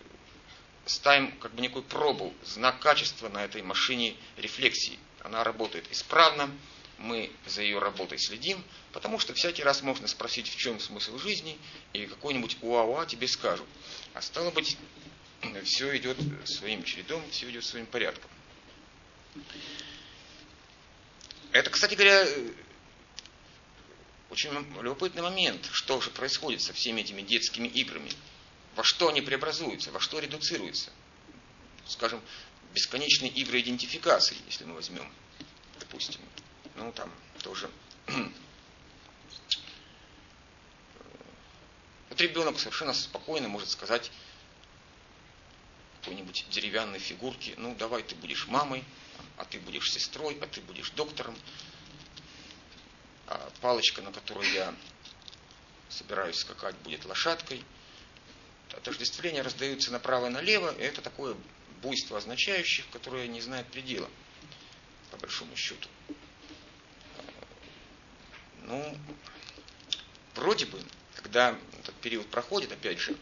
ставим как бы некую пробу, знак качества на этой машине рефлексии. Она работает исправно, мы за ее работой следим, потому что всякий раз можно спросить, в чем смысл жизни, и какой-нибудь уа-уа тебе скажут. А стало быть, все идет своим чередом, все идет своим порядком. Это, кстати говоря, очень любопытный момент, что же происходит со всеми этими детскими играми. Во что они преобразуются, во что редуцируются. Скажем, бесконечные игры идентификации, если мы возьмем, допустим, ну там тоже. Вот ребенок совершенно спокойно может сказать какой-нибудь деревянной фигурке, ну давай ты будешь мамой, а ты будешь сестрой, а ты будешь доктором. А палочка, на которой я собираюсь скакать, будет лошадкой. Отождествления раздаются направо и налево, и это такое буйство означающих, которое не знает предела, по большому счету. Ну, вроде бы, когда этот период проходит, опять же,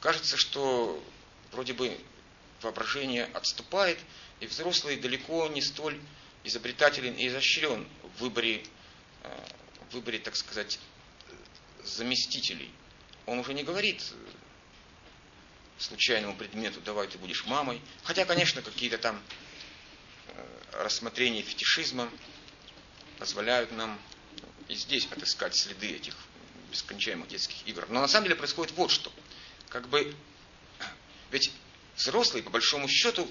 кажется, что вроде бы воображение отступает, и взрослый далеко не столь изобретателен и изощрен в выборе, э, в выборе, так сказать, заместителей. Он уже не говорит случайному предмету, давай ты будешь мамой. Хотя, конечно, какие-то там э, рассмотрения фетишизма позволяют нам и здесь отыскать следы этих бесконечных детских игр. Но на самом деле происходит вот что. Как бы, ведь взрослый, по большому счету,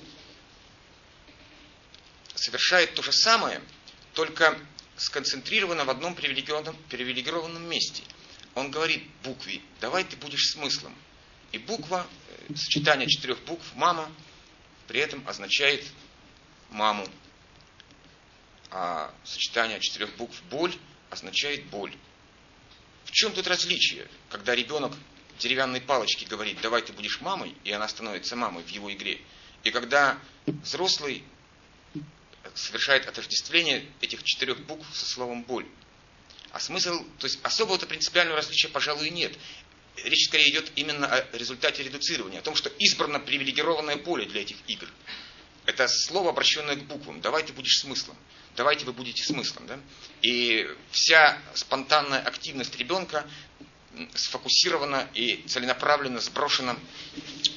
совершает то же самое, только сконцентрировано в одном привилегированном, привилегированном месте. Он говорит букве, давай ты будешь смыслом. И буква, э, сочетание четырех букв, мама, при этом означает маму. А сочетание четырех букв боль означает боль. В чем тут различие, когда ребенок деревянной палочки говорит, давай ты будешь мамой, и она становится мамой в его игре. И когда взрослый совершает отождествление этих четырех букв со словом боль. А смысл, то есть особого-то принципиального различия, пожалуй, нет. Речь скорее идет именно о результате редуцирования, о том, что избрано привилегированное поле для этих игр. Это слово, обращенное к буквам. Давай ты будешь смыслом давайте вы будете смыслом. Да? И вся спонтанная активность ребенка сфокусирована и целенаправленно сброшена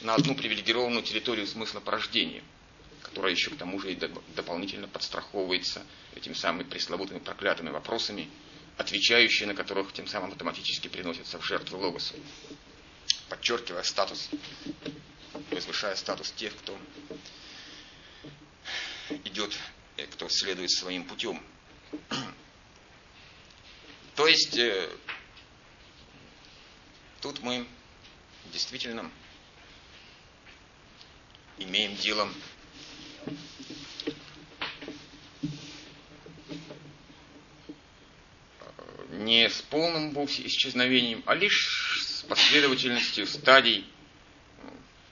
на одну привилегированную территорию смысла порождения, которая еще к тому же и дополнительно подстраховывается этими самыми пресловутыми проклятыми вопросами, отвечающие на которых тем самым автоматически приносятся в жертву логосу, подчеркивая статус, возвышая статус тех, кто идет кто следует своим путем. То есть э, тут мы действительно имеем дело не с полным вовсе исчезновением, а лишь с последовательностью стадий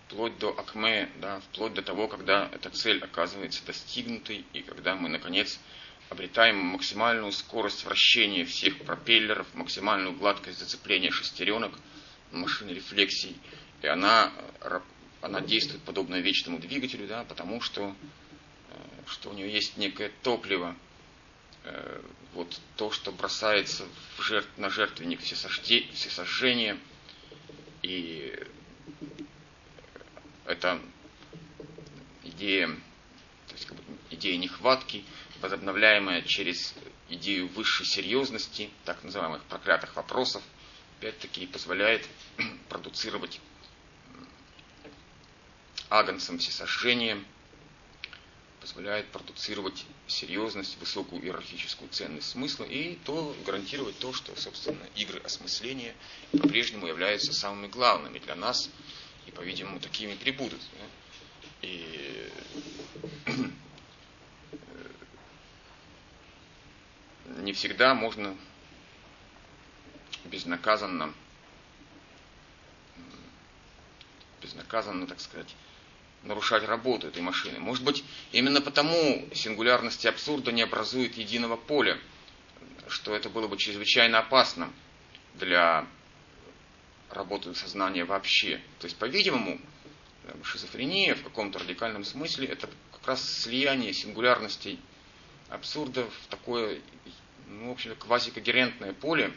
вплоть до акме, да, вплоть до того, когда эта цель оказывается достигнутой, и когда мы, наконец, обретаем максимальную скорость вращения всех пропеллеров, максимальную гладкость зацепления шестеренок машины рефлексии. И она, она действует подобно вечному двигателю, да, потому что, э, что у нее есть некое топливо, вот то, что бросается в жертв, на жертвенник всесожжения, и это идея, то есть, как бы, идея нехватки, возобновляемая через идею высшей серьезности, так называемых проклятых вопросов, опять-таки позволяет продуцировать агонцам всесожжения, позволяет продуцировать серьезность, высокую иерархическую ценность смысла и то гарантировать то, что, собственно, игры осмысления по-прежнему являются самыми главными для нас и, по-видимому, такими прибудут. Да? И не всегда можно безнаказанно, безнаказанно, так сказать, нарушать работу этой машины. Может быть, именно потому сингулярность абсурда не образует единого поля, что это было бы чрезвычайно опасно для работы сознания вообще. То есть, по-видимому, шизофрения в каком-то радикальном смысле это как раз слияние сингулярностей абсурда в такое, ну, в общем квазикогерентное поле,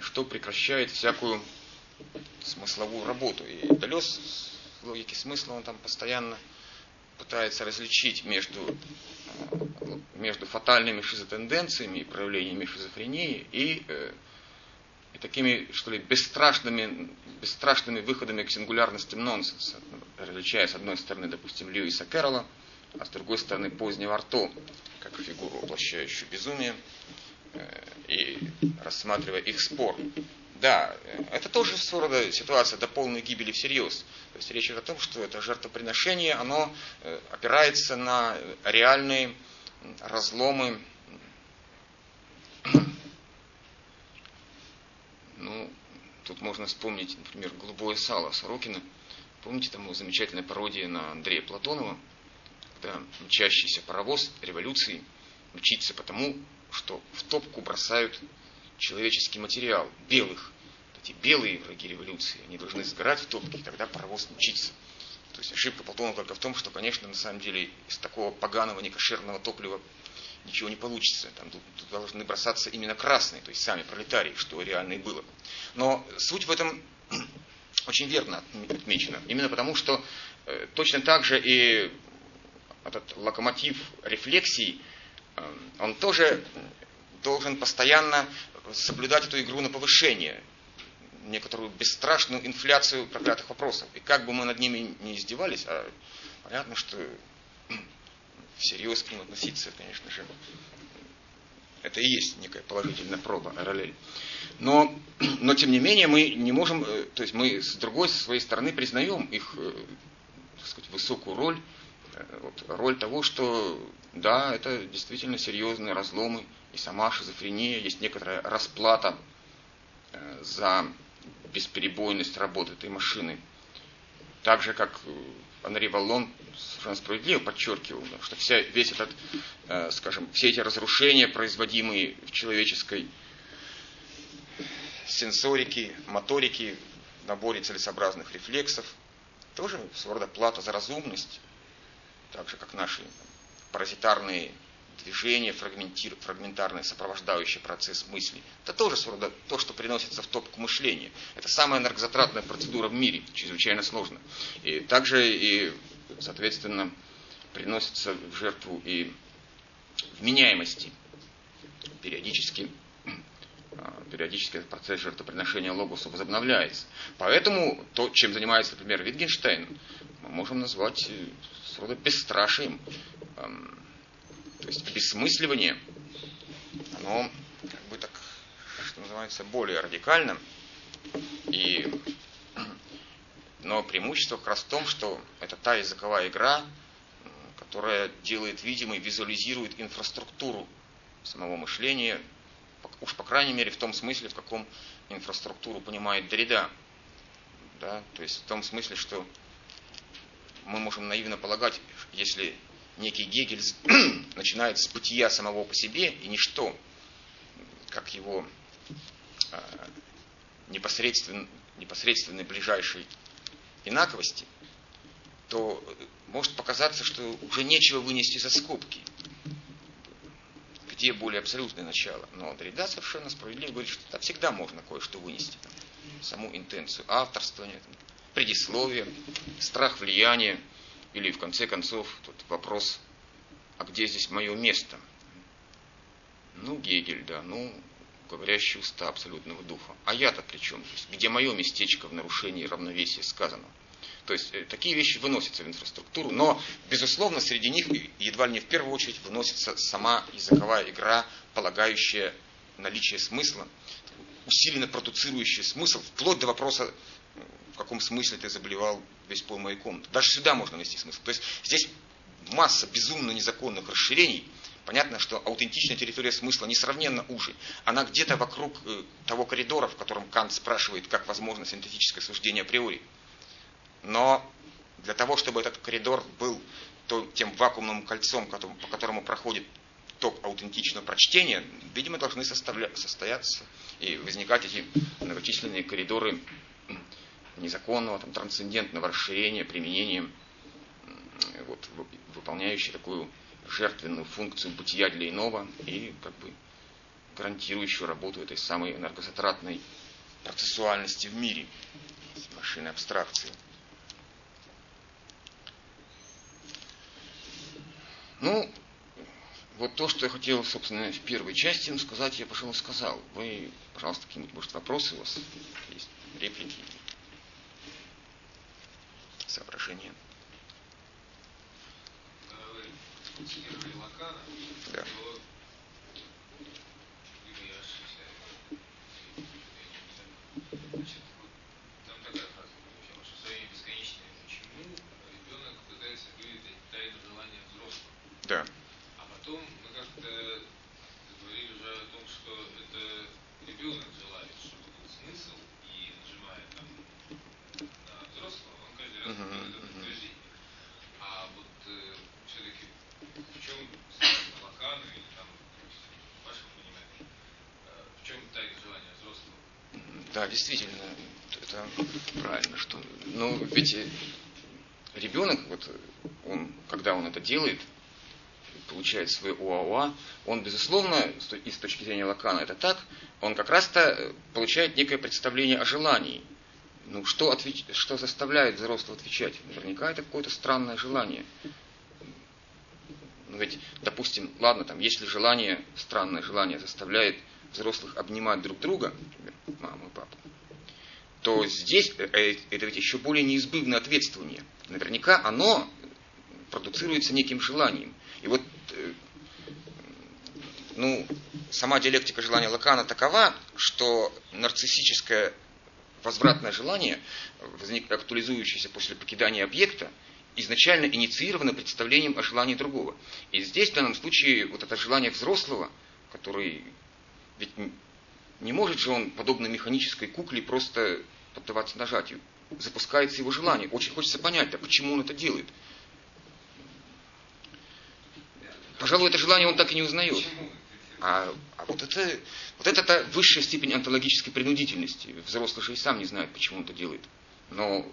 что прекращает всякую смысловую работу. И Далес логики смысла он там постоянно пытается различить между, э, между фатальными шизотенденциями и проявлениями шизофрении и, э, и такими, что ли, бесстрашными, бесстрашными выходами к сингулярностям нонсенса, различая с одной стороны, допустим, Льюиса Кэрролла, а с другой стороны позднего Арто, как фигуру, воплощающую безумие, э, и рассматривая их спор да, это тоже своего рода ситуация до полной гибели всерьез. То есть речь идет о том, что это жертвоприношение, оно э, опирается на реальные разломы, ну, тут можно вспомнить, например, «Голубое сало» Сорокина. Помните там замечательная пародия на Андрея Платонова, когда мчащийся паровоз революции мчится потому, что в топку бросают человеческий материал, белых. Эти белые враги революции, они должны сгорать в топке, и тогда паровоз мчится. То есть ошибка Платона только в том, что, конечно, на самом деле из такого поганого, некошерного топлива ничего не получится. Там тут, должны бросаться именно красные, то есть сами пролетарии, что реально и было. Но суть в этом очень верно отмечена. Именно потому, что э, точно так же и этот локомотив рефлексии, э, он тоже должен постоянно соблюдать эту игру на повышение, некоторую бесстрашную инфляцию проклятых вопросов. И как бы мы над ними не издевались, а понятно, что всерьез к ним относиться, конечно же, это и есть некая положительная проба, параллель. Но, но тем не менее мы не можем, э, то есть мы с другой, с своей стороны признаем их э, сказать, высокую роль, роль того, что да, это действительно серьезные разломы, и сама шизофрения, есть некоторая расплата э, за бесперебойность работы этой машины. Так же, как э, Анри Валлон совершенно справедливо подчеркивал, что вся, весь этот, э, скажем, все эти разрушения, производимые в человеческой сенсорике, моторике, наборе целесообразных рефлексов, тоже своего рода плата за разумность, так же, как наши паразитарные движение фрагментарное, сопровождающее процесс мысли. Это тоже то, что приносится в топку мышления. Это самая энергозатратная процедура в мире, чрезвычайно сложно. И также и, соответственно, приносится в жертву и вменяемости. Периодически, а, периодически этот процесс жертвоприношения логосу возобновляется. Поэтому то, чем занимается, например, Витгенштейн, мы можем назвать э, срода бесстрашием то есть обесмысливание, оно как бы так, что называется, более радикальным. И, но преимущество как раз в том, что это та языковая игра, которая делает видимой, визуализирует инфраструктуру самого мышления, уж по крайней мере в том смысле, в каком инфраструктуру понимает Дрида. Да? То есть в том смысле, что мы можем наивно полагать, если некий Гегель начинает с бытия самого по себе, и ничто, как его э, непосредствен, непосредственной ближайшей инаковости, то может показаться, что уже нечего вынести за скобки. Где более абсолютное начало. Но Дрида совершенно справедливо говорит, что всегда можно кое-что вынести. Саму интенцию авторствования, предисловие, страх влияния, или в конце концов тут вопрос, а где здесь мое место? Ну, Гегель, да, ну, говорящие уста абсолютного духа. А я-то при чем? То есть, где мое местечко в нарушении равновесия сказано? То есть э, такие вещи выносятся в инфраструктуру, но, безусловно, среди них едва ли не в первую очередь выносится сама языковая игра, полагающая наличие смысла, усиленно продуцирующая смысл, вплоть до вопроса, в каком смысле ты заблевал весь пол моей комнаты. Даже сюда можно ввести смысл. То есть здесь масса безумно незаконных расширений. Понятно, что аутентичная территория смысла несравненно уже. Она где-то вокруг э, того коридора, в котором Кант спрашивает, как возможно синтетическое суждение априори. Но для того, чтобы этот коридор был тем вакуумным кольцом, по которому проходит ток аутентичного прочтения, видимо, должны состояться и возникать эти многочисленные коридоры незаконного, там, трансцендентного расширения, применения, вот, выполняющие такую жертвенную функцию бытия для иного и как бы гарантирующую работу этой самой энергозатратной процессуальности в мире, машины абстракции. Ну, вот то, что я хотел, собственно, в первой части сказать, я, пожалуй, сказал. Вы, пожалуйста, какие-нибудь, может, вопросы у вас есть, реплики, соображения. То Да. А потом мы как-то говорили уже о том, что это ребенок желает, чтобы был смысл, и нажимая там на взрослого, он каждый раз uh-huh, это подтверждение. Uh-huh. А вот э, все-таки в чем Лакана или там, в вашем понимании, э, в чем тайна желания взрослого? Да, действительно, это правильно, что, ну, ведь ребенок, вот он, когда он это делает, получает свой УАУА, он, безусловно, и с точки зрения Лакана это так, он как раз-то э, получает некое представление о желании. Ну, что, отвеч... что заставляет взрослого отвечать? Наверняка это какое-то странное желание. Ну, ведь, допустим, ладно, там, если желание, странное желание заставляет взрослых обнимать друг друга, например, маму и папу, то здесь э, э, это ведь еще более неизбывное ответствование. Наверняка оно продуцируется неким желанием. И вот э, ну, сама диалектика желания Лакана такова, что нарциссическое возвратное желание, возник, актуализующееся после покидания объекта, изначально инициировано представлением о желании другого. И здесь, в данном случае, вот это желание взрослого, который ведь не может же он, подобно механической кукле, просто поддаваться нажатию. Запускается его желание. Очень хочется понять, да почему он это делает. Пожалуй, это желание он так и не узнает. А, а вот это, вот это та высшая степень онтологической принудительности. Взрослый же и сам не знает, почему он это делает. Но,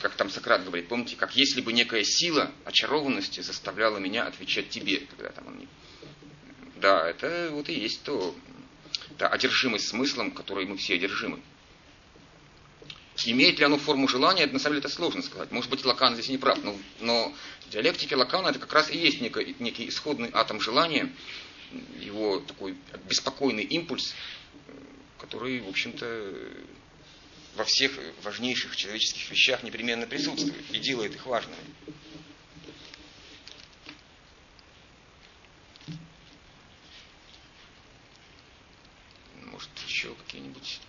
как там Сократ говорит, помните, как если бы некая сила очарованности заставляла меня отвечать тебе, когда там он. Да, это вот и есть то, та одержимость смыслом, которой мы все одержимы. Имеет ли оно форму желания, это на самом деле это сложно сказать. Может быть, Лакан здесь не прав, но, но диалектики Лакана это как раз и есть некий, некий исходный атом желания, его такой беспокойный импульс, который, в общем-то, во всех важнейших человеческих вещах непременно присутствует и делает их важными. еще какие-нибудь?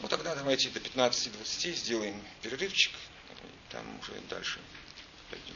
Ну тогда давайте до 15-20 сделаем перерывчик, там уже дальше пойдем.